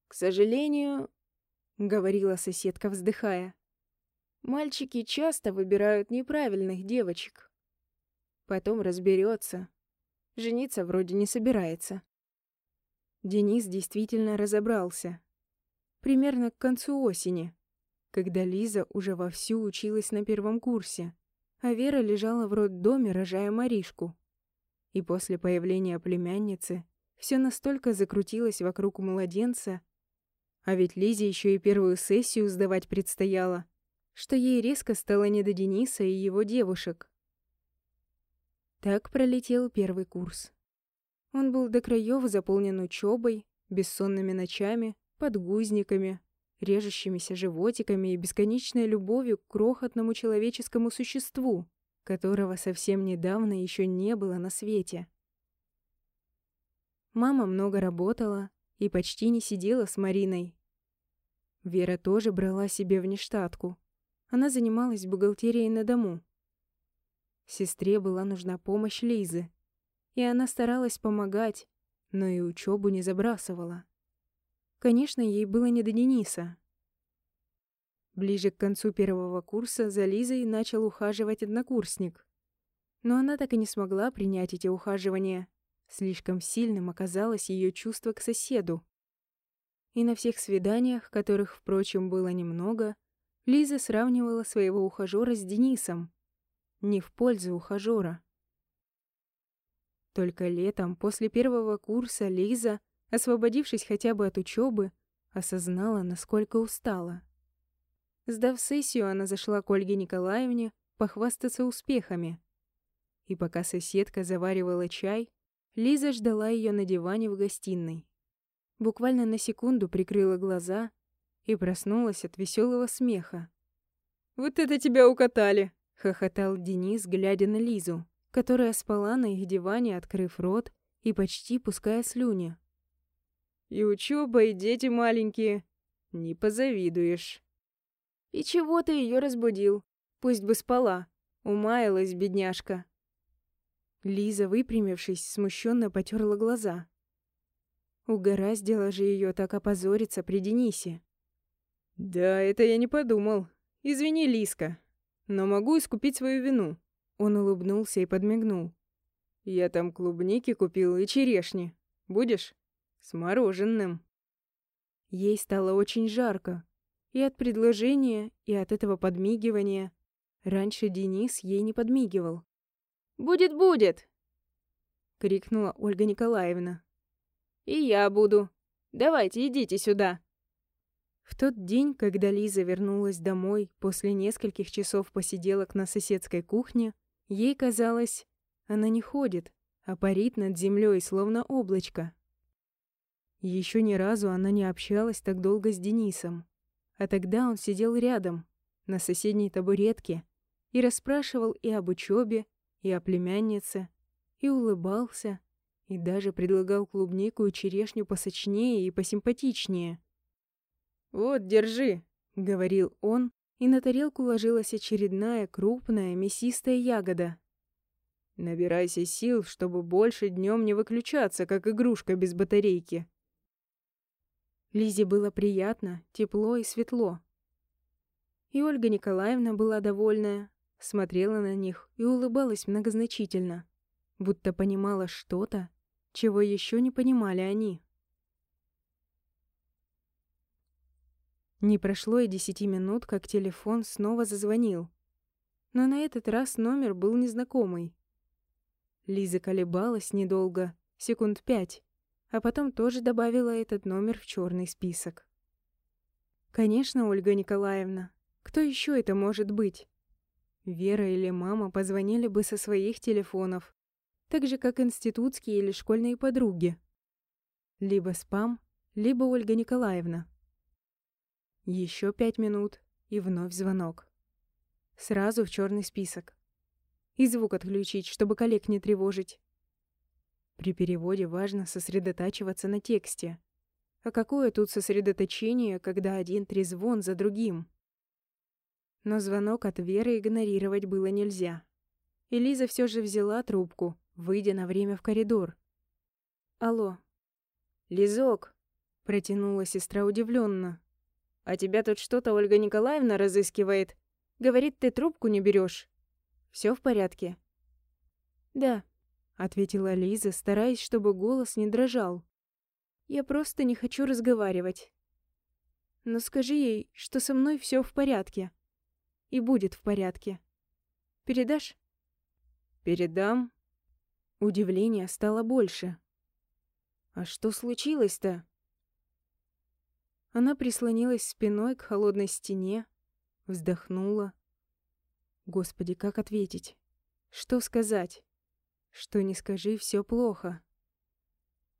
«К сожалению», — говорила соседка, вздыхая, «мальчики часто выбирают неправильных девочек. Потом разберется. Жениться вроде не собирается». Денис действительно разобрался примерно к концу осени, когда Лиза уже вовсю училась на первом курсе, а Вера лежала в роддоме, рожая Маришку. И после появления племянницы все настолько закрутилось вокруг младенца, а ведь Лизе еще и первую сессию сдавать предстояло, что ей резко стало не до Дениса и его девушек. Так пролетел первый курс. Он был до краев заполнен учебой, бессонными ночами, подгузниками, режущимися животиками и бесконечной любовью к крохотному человеческому существу, которого совсем недавно еще не было на свете. Мама много работала и почти не сидела с Мариной. Вера тоже брала себе внештатку. Она занималась бухгалтерией на дому. Сестре была нужна помощь Лизы, и она старалась помогать, но и учебу не забрасывала. Конечно, ей было не до Дениса. Ближе к концу первого курса за Лизой начал ухаживать однокурсник. Но она так и не смогла принять эти ухаживания. Слишком сильным оказалось ее чувство к соседу. И на всех свиданиях, которых, впрочем, было немного, Лиза сравнивала своего ухажера с Денисом. Не в пользу ухажера. Только летом, после первого курса, Лиза освободившись хотя бы от учебы, осознала, насколько устала. Сдав сессию, она зашла к Ольге Николаевне похвастаться успехами. И пока соседка заваривала чай, Лиза ждала ее на диване в гостиной. Буквально на секунду прикрыла глаза и проснулась от веселого смеха. «Вот это тебя укатали!» — хохотал Денис, глядя на Лизу, которая спала на их диване, открыв рот и почти пуская слюни. И учеба, и дети маленькие. Не позавидуешь. И чего ты ее разбудил? Пусть бы спала. Умаялась, бедняжка. Лиза, выпрямившись, смущенно потерла глаза. Угораздило же ее так опозориться при Денисе. «Да, это я не подумал. Извини, Лиска, но могу искупить свою вину». Он улыбнулся и подмигнул. «Я там клубники купил и черешни. Будешь?» С мороженым. Ей стало очень жарко. И от предложения, и от этого подмигивания. Раньше Денис ей не подмигивал. «Будет, будет!» — крикнула Ольга Николаевна. «И я буду. Давайте, идите сюда!» В тот день, когда Лиза вернулась домой после нескольких часов посиделок на соседской кухне, ей казалось, она не ходит, а парит над землей, словно облачко. Еще ни разу она не общалась так долго с Денисом. А тогда он сидел рядом, на соседней табуретке, и расспрашивал и об учебе, и о племяннице, и улыбался, и даже предлагал клубнику и черешню посочнее и посимпатичнее. «Вот, держи», — говорил он, и на тарелку ложилась очередная крупная мясистая ягода. «Набирайся сил, чтобы больше днем не выключаться, как игрушка без батарейки», Лизе было приятно, тепло и светло. И Ольга Николаевна была довольная, смотрела на них и улыбалась многозначительно, будто понимала что-то, чего еще не понимали они. Не прошло и десяти минут, как телефон снова зазвонил. Но на этот раз номер был незнакомый. Лиза колебалась недолго, секунд пять, а потом тоже добавила этот номер в черный список. Конечно, Ольга Николаевна, кто еще это может быть? Вера или мама позвонили бы со своих телефонов, так же, как институтские или школьные подруги. Либо спам, либо Ольга Николаевна. Еще пять минут, и вновь звонок. Сразу в черный список. И звук отключить, чтобы коллег не тревожить. При переводе важно сосредотачиваться на тексте. А какое тут сосредоточение, когда один трезвон за другим? Но звонок от Веры игнорировать было нельзя. Элиза все же взяла трубку, выйдя на время в коридор. «Алло». «Лизок», — протянула сестра удивленно. «А тебя тут что-то Ольга Николаевна разыскивает. Говорит, ты трубку не берешь. Все в порядке?» «Да», — ответила Лиза, стараясь, чтобы голос не дрожал. «Я просто не хочу разговаривать. Но скажи ей, что со мной все в порядке. И будет в порядке. Передашь?» «Передам». Удивление стало больше. «А что случилось-то?» Она прислонилась спиной к холодной стене, вздохнула. Господи, как ответить? Что сказать? Что не скажи, все плохо.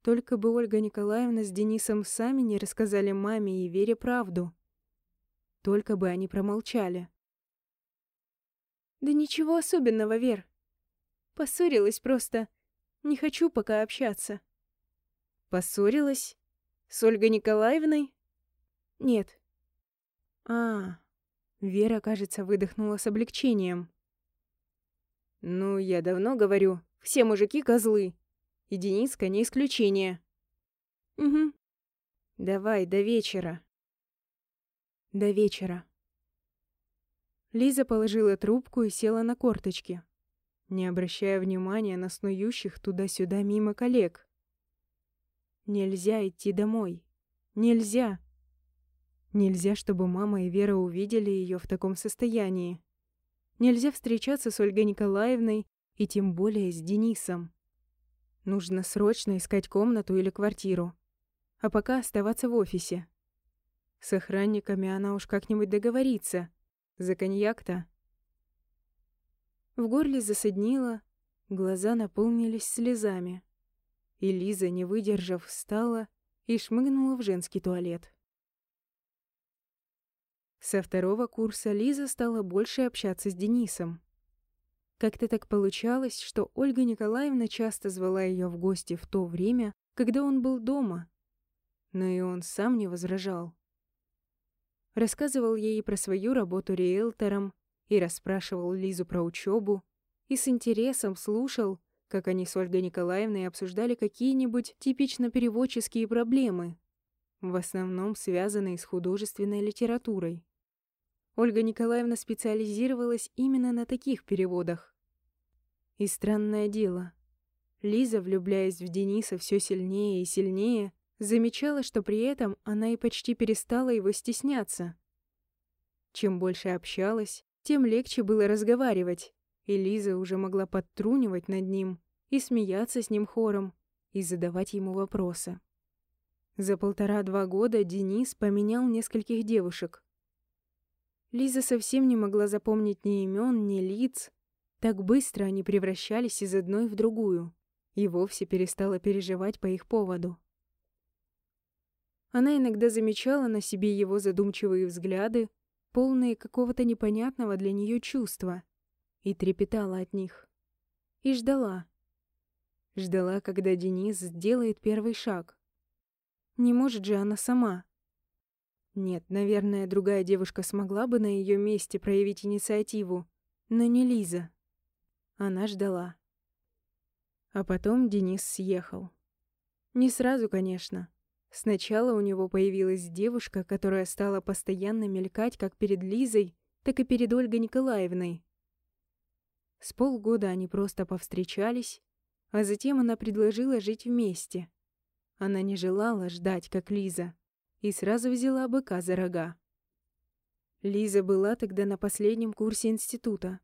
Только бы Ольга Николаевна с Денисом сами не рассказали маме и Вере правду. Только бы они промолчали. «Да ничего особенного, Вер. Поссорилась просто. Не хочу пока общаться». «Поссорилась? С Ольгой Николаевной?» «Нет». «А, Вера, кажется, выдохнула с облегчением. «Ну, я давно говорю, все мужики козлы. И Дениска не исключение». «Угу». «Давай, до вечера». «До вечера». Лиза положила трубку и села на корточки, не обращая внимания на снующих туда-сюда мимо коллег. Нельзя идти домой. Нельзя. Нельзя, чтобы мама и Вера увидели ее в таком состоянии. Нельзя встречаться с Ольгой Николаевной и тем более с Денисом. Нужно срочно искать комнату или квартиру. А пока оставаться в офисе. С охранниками она уж как-нибудь договорится. За коньяк-то. В горле засаднило, глаза наполнились слезами. И Лиза, не выдержав, встала и шмыгнула в женский туалет. Со второго курса Лиза стала больше общаться с Денисом. Как-то так получалось, что Ольга Николаевна часто звала ее в гости в то время, когда он был дома. Но и он сам не возражал рассказывал ей про свою работу риэлтором и расспрашивал Лизу про учебу, и с интересом слушал, как они с Ольгой Николаевной обсуждали какие-нибудь типично переводческие проблемы, в основном связанные с художественной литературой. Ольга Николаевна специализировалась именно на таких переводах. И странное дело, Лиза, влюбляясь в Дениса все сильнее и сильнее, замечала, что при этом она и почти перестала его стесняться. Чем больше общалась, тем легче было разговаривать, и Лиза уже могла подтрунивать над ним и смеяться с ним хором, и задавать ему вопросы. За полтора-два года Денис поменял нескольких девушек. Лиза совсем не могла запомнить ни имен, ни лиц. Так быстро они превращались из одной в другую, и вовсе перестала переживать по их поводу. Она иногда замечала на себе его задумчивые взгляды, полные какого-то непонятного для нее чувства, и трепетала от них. И ждала. Ждала, когда Денис сделает первый шаг. Не может же она сама. Нет, наверное, другая девушка смогла бы на ее месте проявить инициативу, но не Лиза. Она ждала. А потом Денис съехал. Не сразу, конечно. Сначала у него появилась девушка, которая стала постоянно мелькать как перед Лизой, так и перед Ольгой Николаевной. С полгода они просто повстречались, а затем она предложила жить вместе. Она не желала ждать, как Лиза, и сразу взяла быка за рога. Лиза была тогда на последнем курсе института.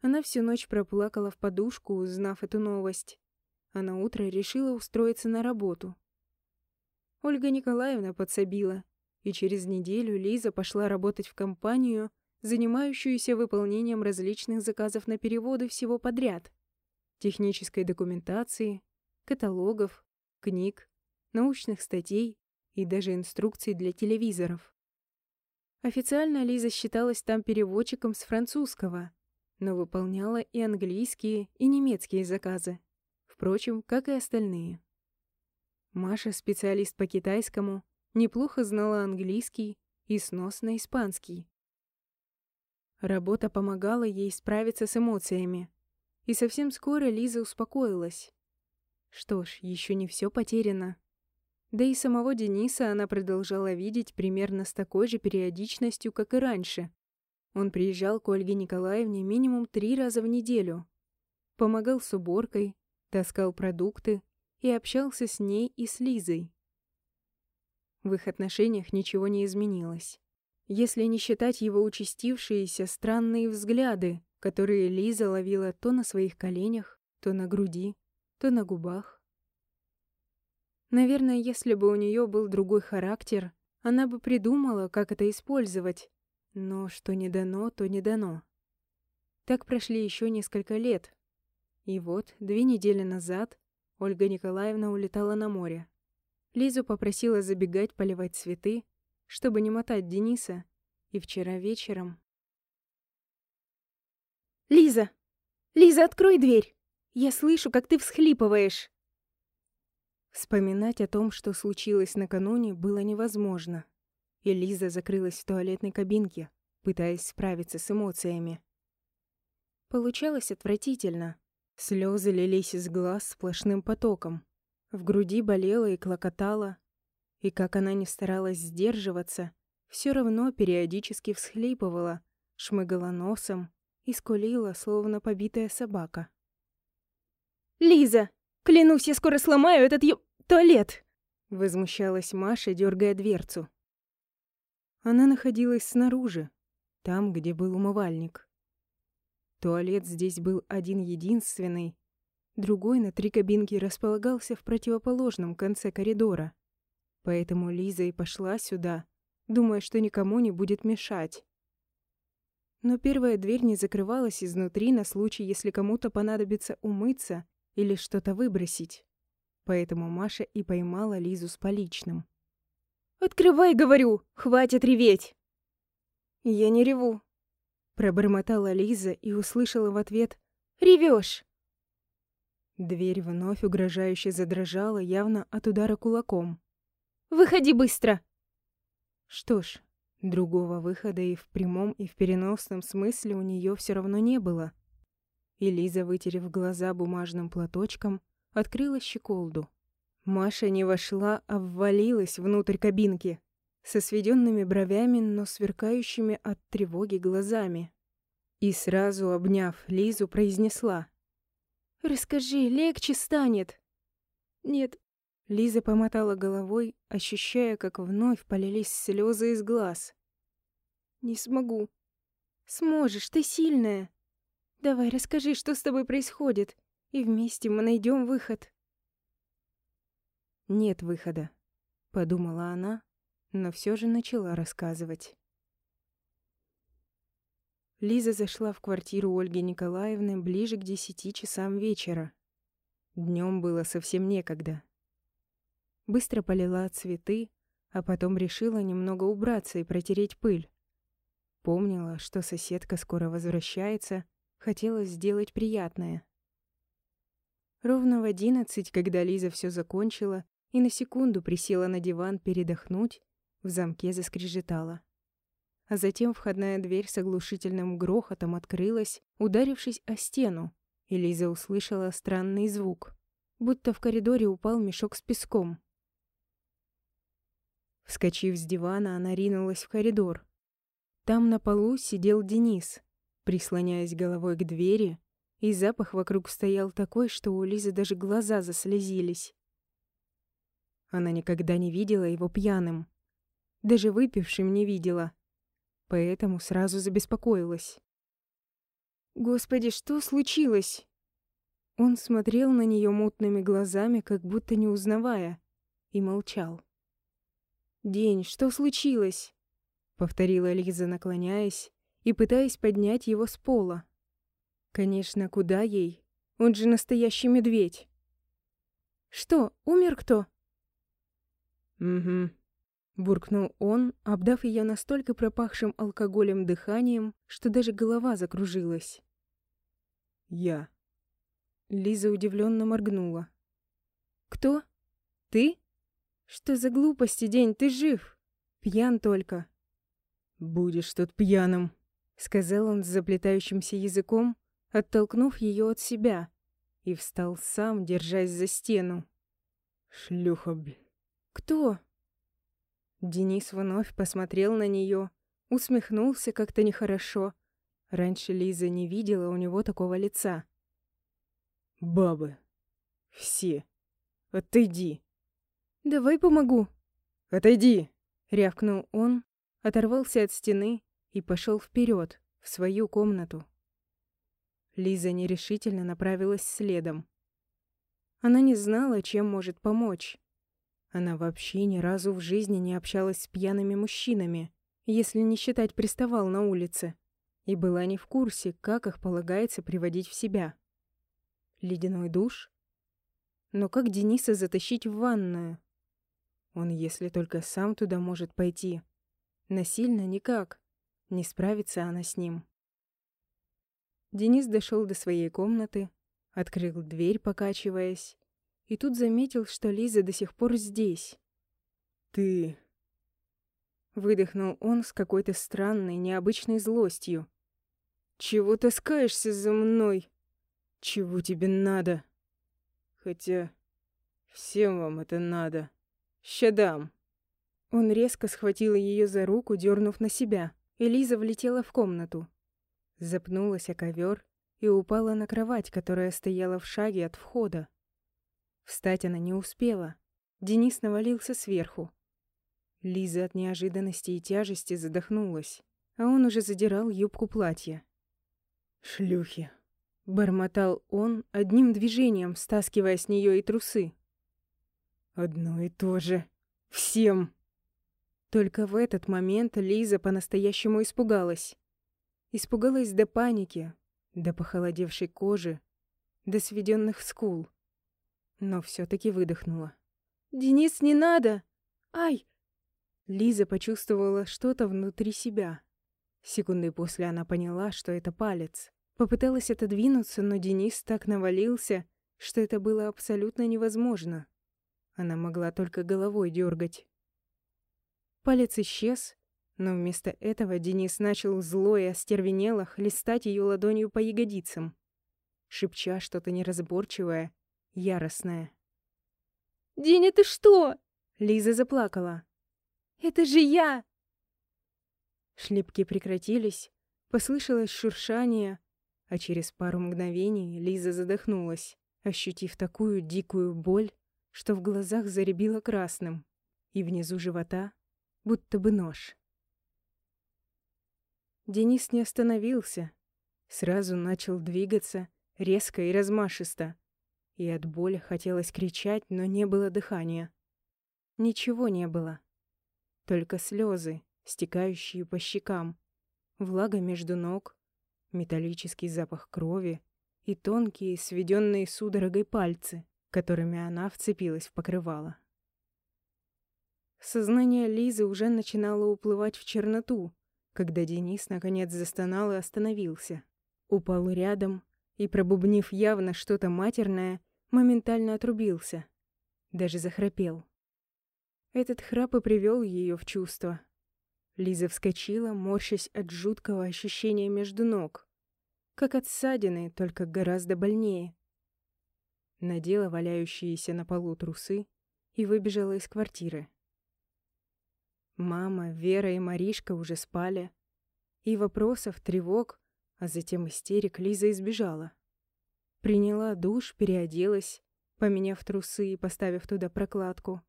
Она всю ночь проплакала в подушку, узнав эту новость, а на утро решила устроиться на работу — Ольга Николаевна подсобила, и через неделю Лиза пошла работать в компанию, занимающуюся выполнением различных заказов на переводы всего подряд. Технической документации, каталогов, книг, научных статей и даже инструкций для телевизоров. Официально Лиза считалась там переводчиком с французского, но выполняла и английские, и немецкие заказы. Впрочем, как и остальные. Маша, специалист по китайскому, неплохо знала английский и сносно испанский. Работа помогала ей справиться с эмоциями, и совсем скоро Лиза успокоилась. Что ж, еще не все потеряно. Да и самого Дениса она продолжала видеть примерно с такой же периодичностью, как и раньше. Он приезжал к Ольге Николаевне минимум три раза в неделю. Помогал с уборкой, таскал продукты, и общался с ней и с Лизой. В их отношениях ничего не изменилось. Если не считать его участившиеся странные взгляды, которые Лиза ловила то на своих коленях, то на груди, то на губах. Наверное, если бы у нее был другой характер, она бы придумала, как это использовать, Но что не дано, то не дано. Так прошли еще несколько лет. И вот, две недели назад, Ольга Николаевна улетала на море. Лизу попросила забегать поливать цветы, чтобы не мотать Дениса, и вчера вечером... «Лиза! Лиза, открой дверь! Я слышу, как ты всхлипываешь!» Вспоминать о том, что случилось накануне, было невозможно. И Лиза закрылась в туалетной кабинке, пытаясь справиться с эмоциями. Получалось отвратительно. Слезы лились из глаз сплошным потоком. В груди болело и клокотало. И как она не старалась сдерживаться, все равно периодически всхлипывала, шмыгала носом и скулила, словно побитая собака. «Лиза!» Клянусь, я скоро сломаю этот ё... туалет!» Возмущалась Маша, дергая дверцу. Она находилась снаружи, там, где был умывальник. Туалет здесь был один-единственный, другой на три кабинки располагался в противоположном конце коридора. Поэтому Лиза и пошла сюда, думая, что никому не будет мешать. Но первая дверь не закрывалась изнутри на случай, если кому-то понадобится умыться или что-то выбросить. Поэтому Маша и поймала Лизу с поличным. «Открывай, говорю! Хватит реветь!» «Я не реву», — пробормотала Лиза и услышала в ответ «Ревёшь!». Дверь вновь угрожающе задрожала, явно от удара кулаком. «Выходи быстро!» Что ж, другого выхода и в прямом, и в переносном смысле у нее все равно не было и Лиза, вытерев глаза бумажным платочком, открыла щеколду. Маша не вошла, а ввалилась внутрь кабинки, со сведенными бровями, но сверкающими от тревоги глазами. И сразу, обняв Лизу, произнесла. «Расскажи, легче станет». «Нет». Лиза помотала головой, ощущая, как вновь полились слезы из глаз. «Не смогу». «Сможешь, ты сильная». Давай, расскажи, что с тобой происходит, и вместе мы найдем выход. Нет выхода, подумала она, но все же начала рассказывать. Лиза зашла в квартиру Ольги Николаевны ближе к десяти часам вечера. Днем было совсем некогда. Быстро полила цветы, а потом решила немного убраться и протереть пыль. Помнила, что соседка скоро возвращается, Хотелось сделать приятное. Ровно в одиннадцать, когда Лиза все закончила и на секунду присела на диван передохнуть, в замке заскрежетала. А затем входная дверь с оглушительным грохотом открылась, ударившись о стену, и Лиза услышала странный звук, будто в коридоре упал мешок с песком. Вскочив с дивана, она ринулась в коридор. Там на полу сидел Денис, прислоняясь головой к двери, и запах вокруг стоял такой, что у Лизы даже глаза заслезились. Она никогда не видела его пьяным. Даже выпившим не видела. Поэтому сразу забеспокоилась. «Господи, что случилось?» Он смотрел на нее мутными глазами, как будто не узнавая, и молчал. «День, что случилось?» — повторила Лиза, наклоняясь и пытаясь поднять его с пола. Конечно, куда ей? Он же настоящий медведь. Что, умер кто? Угу. Буркнул он, обдав ее настолько пропахшим алкоголем дыханием, что даже голова закружилась. Я. Лиза удивленно моргнула. Кто? Ты? Что за глупости, день, ты жив? Пьян только. Будешь тут пьяным, сказал он с заплетающимся языком, оттолкнув ее от себя, и встал сам, держась за стену. Шлюха, блин. Кто? Денис вновь посмотрел на нее, усмехнулся как-то нехорошо. Раньше Лиза не видела у него такого лица. Бабы. Все. Отойди. Давай помогу. Отойди, рявкнул он, оторвался от стены и пошел вперед, в свою комнату. Лиза нерешительно направилась следом. Она не знала, чем может помочь. Она вообще ни разу в жизни не общалась с пьяными мужчинами если не считать приставал на улице, и была не в курсе, как их полагается приводить в себя. Ледяной душ? Но как Дениса затащить в ванную? Он, если только сам туда может пойти. Насильно никак. Не справится она с ним. Денис дошел до своей комнаты, открыл дверь, покачиваясь, и тут заметил, что Лиза до сих пор здесь. «Ты...» Выдохнул он с какой-то странной, необычной злостью. «Чего таскаешься за мной? Чего тебе надо? Хотя всем вам это надо. Щадам!» Он резко схватил ее за руку, дернув на себя, и Лиза влетела в комнату. Запнулась о ковер и упала на кровать, которая стояла в шаге от входа. Встать она не успела. Денис навалился сверху. Лиза от неожиданности и тяжести задохнулась, а он уже задирал юбку платья. «Шлюхи!» — бормотал он, одним движением стаскивая с нее и трусы. «Одно и то же. Всем!» Только в этот момент Лиза по-настоящему испугалась. Испугалась до паники, до похолодевшей кожи, до сведенных скул. Но все таки выдохнула. «Денис, не надо! Ай!» Лиза почувствовала что-то внутри себя. Секунды после она поняла, что это палец. Попыталась отодвинуться, но Денис так навалился, что это было абсолютно невозможно. Она могла только головой дергать. Палец исчез, но вместо этого Денис начал зло и остервенело хлестать ее ладонью по ягодицам, шепча что-то неразборчивое, яростное. «Диня, ты что?» Лиза заплакала. «Это же я!» Шлепки прекратились, послышалось шуршание, а через пару мгновений Лиза задохнулась, ощутив такую дикую боль, что в глазах заребило красным, и внизу живота будто бы нож. Денис не остановился. Сразу начал двигаться, резко и размашисто. И от боли хотелось кричать, но не было дыхания. Ничего не было. Только слезы, стекающие по щекам, влага между ног, металлический запах крови и тонкие, сведенные судорогой пальцы, которыми она вцепилась в покрывало. Сознание Лизы уже начинало уплывать в черноту, когда Денис наконец застонал и остановился. Упал рядом и, пробубнив явно что-то матерное, моментально отрубился. Даже захрапел. Этот храп и привел ее в чувство. Лиза вскочила, морщась от жуткого ощущения между ног. Как от ссадины, только гораздо больнее. Надела валяющиеся на полу трусы и выбежала из квартиры. Мама, Вера и Маришка уже спали. И вопросов, тревог, а затем истерик Лиза избежала. Приняла душ, переоделась, поменяв трусы и поставив туда прокладку.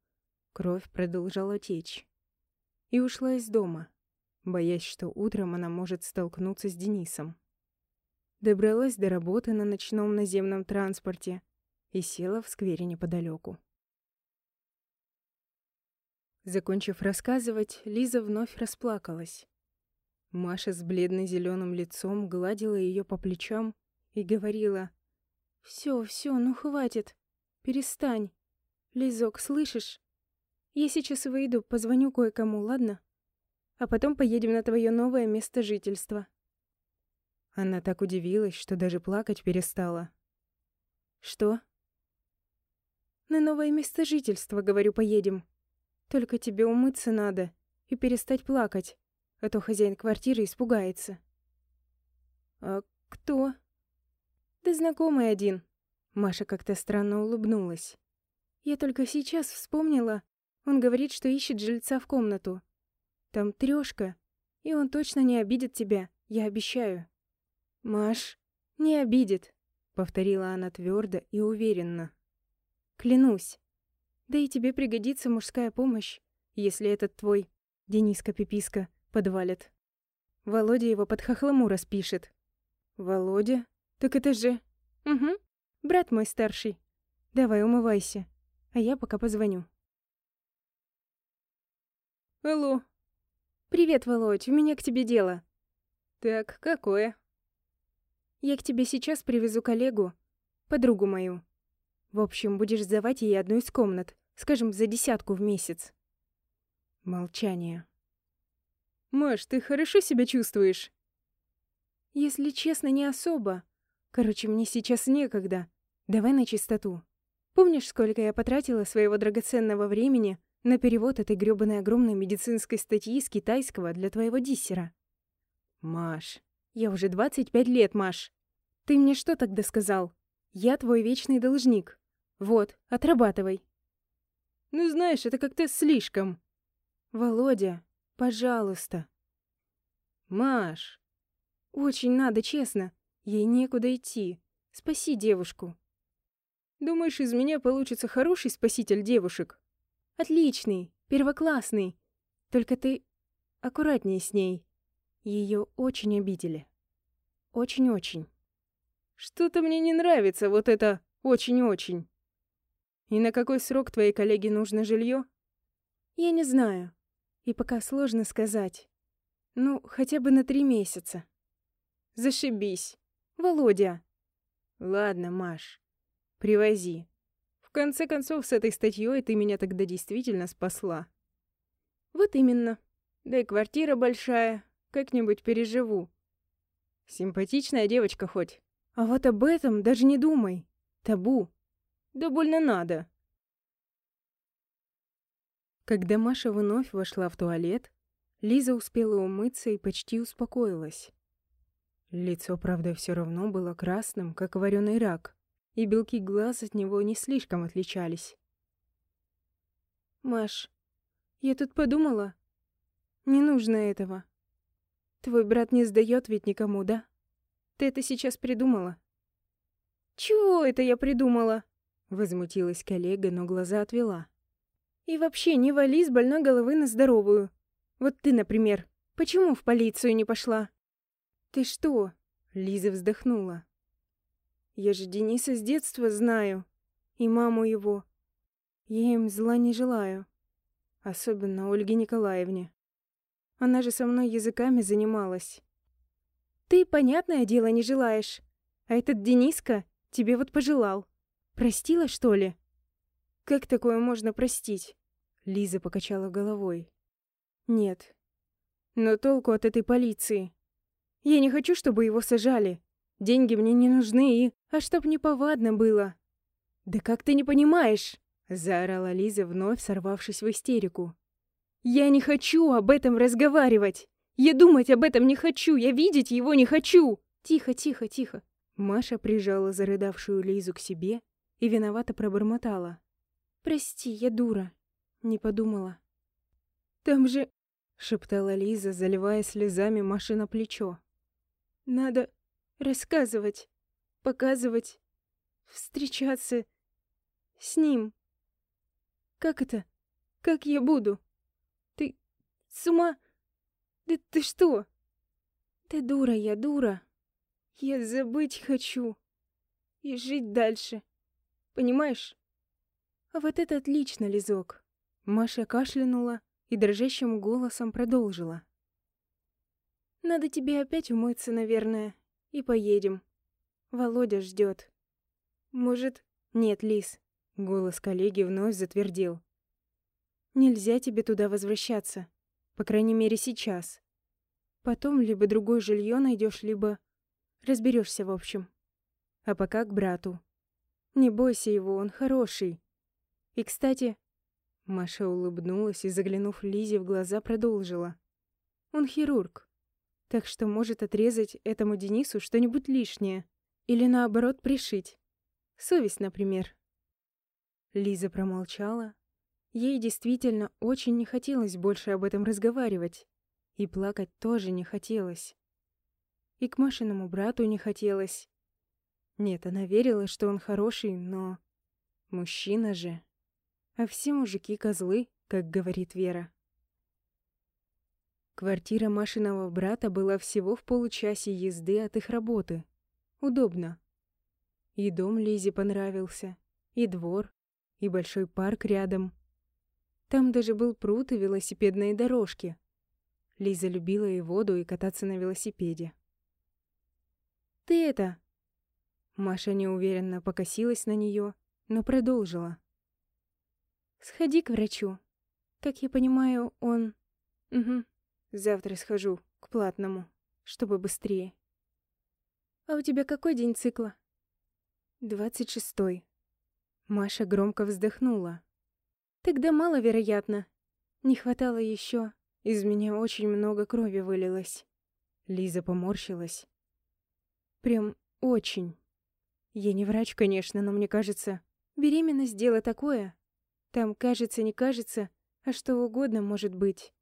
Кровь продолжала течь. И ушла из дома, боясь, что утром она может столкнуться с Денисом. Добралась до работы на ночном наземном транспорте и села в сквере неподалеку. Закончив рассказывать, Лиза вновь расплакалась. Маша с бледно-зеленым лицом гладила ее по плечам и говорила. «Все, все, ну хватит. Перестань. Лизок, слышишь? Я сейчас выйду, позвоню кое-кому, ладно? А потом поедем на твое новое место жительства». Она так удивилась, что даже плакать перестала. «Что?» «На новое место жительства, говорю, поедем. Только тебе умыться надо и перестать плакать, а то хозяин квартиры испугается. А кто? Да знакомый один. Маша как-то странно улыбнулась. Я только сейчас вспомнила. Он говорит, что ищет жильца в комнату. Там трёшка, и он точно не обидит тебя, я обещаю. Маш, не обидит, повторила она твердо и уверенно. Клянусь. Да и тебе пригодится мужская помощь, если этот твой Дениска-пиписка подвалит. Володя его под хохлому распишет. Володя? Так это же... Угу, брат мой старший. Давай умывайся, а я пока позвоню. Алло. «Привет, Володь, у меня к тебе дело». «Так, какое?» «Я к тебе сейчас привезу коллегу, подругу мою. В общем, будешь сдавать ей одну из комнат, скажем, за десятку в месяц». Молчание. «Маш, ты хорошо себя чувствуешь?» «Если честно, не особо. Короче, мне сейчас некогда. Давай на чистоту. Помнишь, сколько я потратила своего драгоценного времени на перевод этой грёбаной огромной медицинской статьи с китайского для твоего диссера?» «Маш...» «Я уже 25 лет, Маш. Ты мне что тогда сказал? Я твой вечный должник. Вот, отрабатывай». «Ну, знаешь, это как-то слишком». «Володя, пожалуйста». «Маш...» «Очень надо, честно. Ей некуда идти. Спаси девушку». «Думаешь, из меня получится хороший спаситель девушек?» «Отличный, первоклассный. Только ты аккуратнее с ней. Ее очень обидели. Очень-очень». «Что-то мне не нравится вот это «очень-очень». И на какой срок твоей коллеге нужно жилье? «Я не знаю. И пока сложно сказать. Ну, хотя бы на три месяца». «Зашибись». «Володя!» «Ладно, Маш, привози. В конце концов, с этой статьей ты меня тогда действительно спасла». «Вот именно. Да и квартира большая, как-нибудь переживу. Симпатичная девочка хоть. А вот об этом даже не думай. Табу. Да больно надо». Когда Маша вновь вошла в туалет, Лиза успела умыться и почти успокоилась. Лицо, правда, все равно было красным, как вареный рак, и белки глаз от него не слишком отличались. «Маш, я тут подумала. Не нужно этого. Твой брат не сдает ведь никому, да? Ты это сейчас придумала?» «Чего это я придумала?» Возмутилась коллега, но глаза отвела. «И вообще не вали с больной головы на здоровую. Вот ты, например, почему в полицию не пошла?» «Ты что?» — Лиза вздохнула. «Я же Дениса с детства знаю. И маму его. Я им зла не желаю. Особенно Ольге Николаевне. Она же со мной языками занималась. Ты, понятное дело, не желаешь. А этот Дениска тебе вот пожелал. Простила, что ли? Как такое можно простить? Лиза покачала головой. Нет. Но толку от этой полиции. Я не хочу, чтобы его сажали. Деньги мне не нужны и... А чтоб не повадно было. Да как ты не понимаешь? Заорала Лиза, вновь сорвавшись в истерику. Я не хочу об этом разговаривать. Я думать об этом не хочу. Я видеть его не хочу. Тихо, тихо, тихо. Маша прижала зарыдавшую Лизу к себе и виновато пробормотала. «Прости, я дура. Не подумала». «Там же...» — шептала Лиза, заливая слезами Маши на плечо. Надо рассказывать, показывать, встречаться с ним. Как это? Как я буду? Ты с ума? Да ты что? Ты дура, я дура. Я забыть хочу и жить дальше. Понимаешь? А вот это отлично, Лизок. Маша кашлянула и дрожащим голосом продолжила. Надо тебе опять умыться, наверное, и поедем. Володя ждет. Может... Нет, Лис. Голос коллеги вновь затвердил. Нельзя тебе туда возвращаться. По крайней мере, сейчас. Потом либо другое жилье найдешь, либо... Разберешься, в общем. А пока к брату. Не бойся его, он хороший. И, кстати... Маша улыбнулась и, заглянув Лизе в глаза, продолжила. Он хирург так что может отрезать этому Денису что-нибудь лишнее. Или наоборот пришить. Совесть, например. Лиза промолчала. Ей действительно очень не хотелось больше об этом разговаривать. И плакать тоже не хотелось. И к Машиному брату не хотелось. Нет, она верила, что он хороший, но... Мужчина же. А все мужики козлы, как говорит Вера. Квартира Машиного брата была всего в получасе езды от их работы. Удобно. И дом Лизе понравился, и двор, и большой парк рядом. Там даже был пруд и велосипедные дорожки. Лиза любила и воду, и кататься на велосипеде. «Ты это...» Маша неуверенно покосилась на нее, но продолжила. «Сходи к врачу. Как я понимаю, он...» «Угу. Завтра схожу, к платному, чтобы быстрее». «А у тебя какой день цикла?» «Двадцать шестой». Маша громко вздохнула. «Тогда маловероятно. Не хватало еще. Из меня очень много крови вылилось». Лиза поморщилась. «Прям очень. Я не врач, конечно, но мне кажется, беременность — дело такое. Там кажется, не кажется, а что угодно может быть.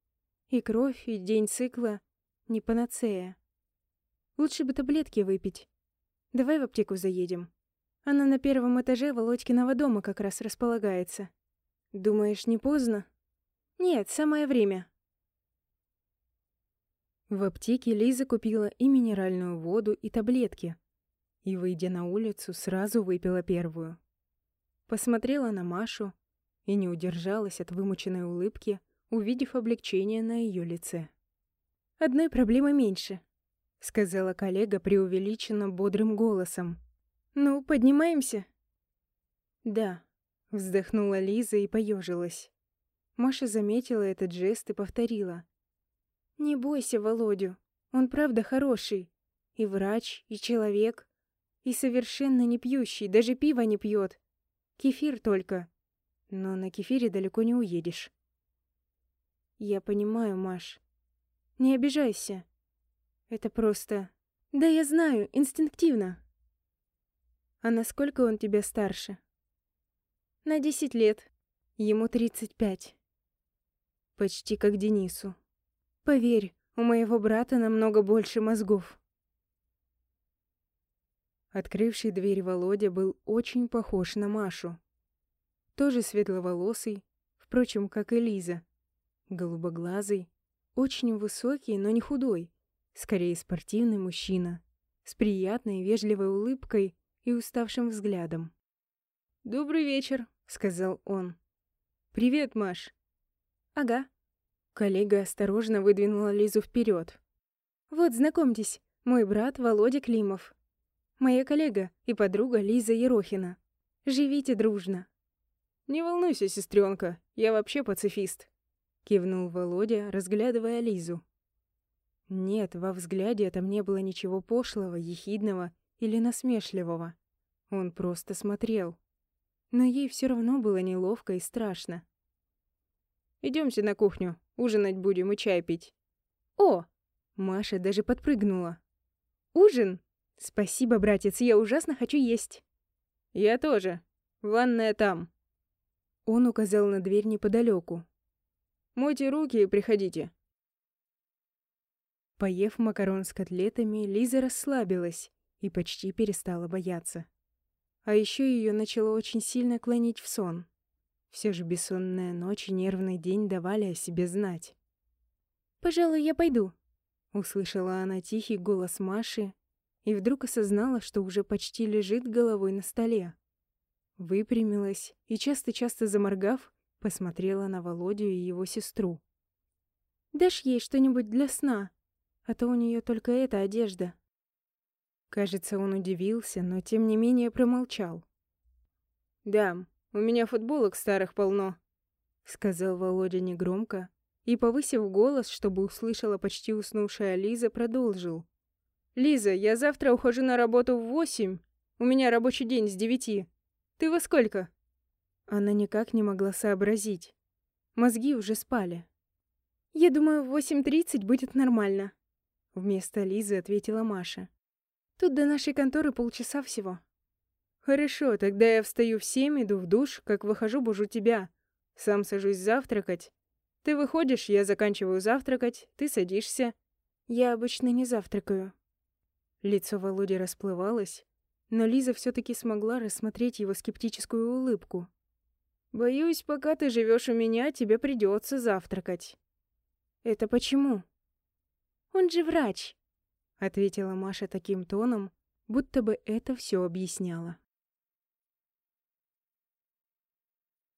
И кровь, и день цикла — не панацея. Лучше бы таблетки выпить. Давай в аптеку заедем. Она на первом этаже Володькиного дома как раз располагается. Думаешь, не поздно? Нет, самое время. В аптеке Лиза купила и минеральную воду, и таблетки. И, выйдя на улицу, сразу выпила первую. Посмотрела на Машу и не удержалась от вымученной улыбки, увидев облегчение на ее лице. «Одной проблемы меньше», — сказала коллега преувеличенно бодрым голосом. «Ну, поднимаемся?» «Да», — вздохнула Лиза и поежилась. Маша заметила этот жест и повторила. «Не бойся Володю, он правда хороший. И врач, и человек, и совершенно не пьющий, даже пиво не пьет. Кефир только. Но на кефире далеко не уедешь». «Я понимаю, Маш. Не обижайся. Это просто... Да я знаю, инстинктивно. А насколько он тебя старше? На десять лет. Ему тридцать пять. Почти как Денису. Поверь, у моего брата намного больше мозгов. Открывший дверь Володя был очень похож на Машу. Тоже светловолосый, впрочем, как и Лиза. Голубоглазый, очень высокий, но не худой, Скорее спортивный мужчина, с приятной вежливой улыбкой и уставшим взглядом. «Добрый вечер», — сказал он. «Привет, Маш». «Ага». Коллега осторожно выдвинула Лизу вперед. «Вот, знакомьтесь, мой брат Володя Климов. Моя коллега и подруга Лиза Ерохина. Живите дружно». «Не волнуйся, сестренка, я вообще пацифист», — кивнул Володя, разглядывая Лизу. Нет, во взгляде этом не было ничего пошлого, ехидного или насмешливого. Он просто смотрел. Но ей все равно было неловко и страшно. Идемте на кухню, ужинать будем и чай пить. О! Маша даже подпрыгнула. Ужин? Спасибо, братец, я ужасно хочу есть. Я тоже. Ванная там. Он указал на дверь неподалеку. Мойте руки и приходите. Поев макарон с котлетами, Лиза расслабилась и почти перестала бояться. А еще ее начало очень сильно клонить в сон. Все же бессонная ночь и нервный день давали о себе знать. «Пожалуй, я пойду», — услышала она тихий голос Маши и вдруг осознала, что уже почти лежит головой на столе. Выпрямилась и, часто-часто заморгав, посмотрела на Володю и его сестру. «Дашь ей что-нибудь для сна?» а то у нее только эта одежда. Кажется, он удивился, но тем не менее промолчал. «Да, у меня футболок старых полно», — сказал Володя негромко и, повысив голос, чтобы услышала почти уснувшая Лиза, продолжил. «Лиза, я завтра ухожу на работу в восемь. У меня рабочий день с девяти. Ты во сколько?» Она никак не могла сообразить. Мозги уже спали. «Я думаю, в восемь тридцать будет нормально», Вместо Лизы ответила Маша. Тут до нашей конторы полчаса всего. Хорошо, тогда я встаю в семь, иду в душ, как выхожу, бужу тебя. Сам сажусь завтракать. Ты выходишь, я заканчиваю завтракать, ты садишься. Я обычно не завтракаю. Лицо Володи расплывалось, но Лиза все таки смогла рассмотреть его скептическую улыбку. «Боюсь, пока ты живешь у меня, тебе придется завтракать». «Это почему?» Он же врач», — ответила Маша таким тоном, будто бы это все объясняло.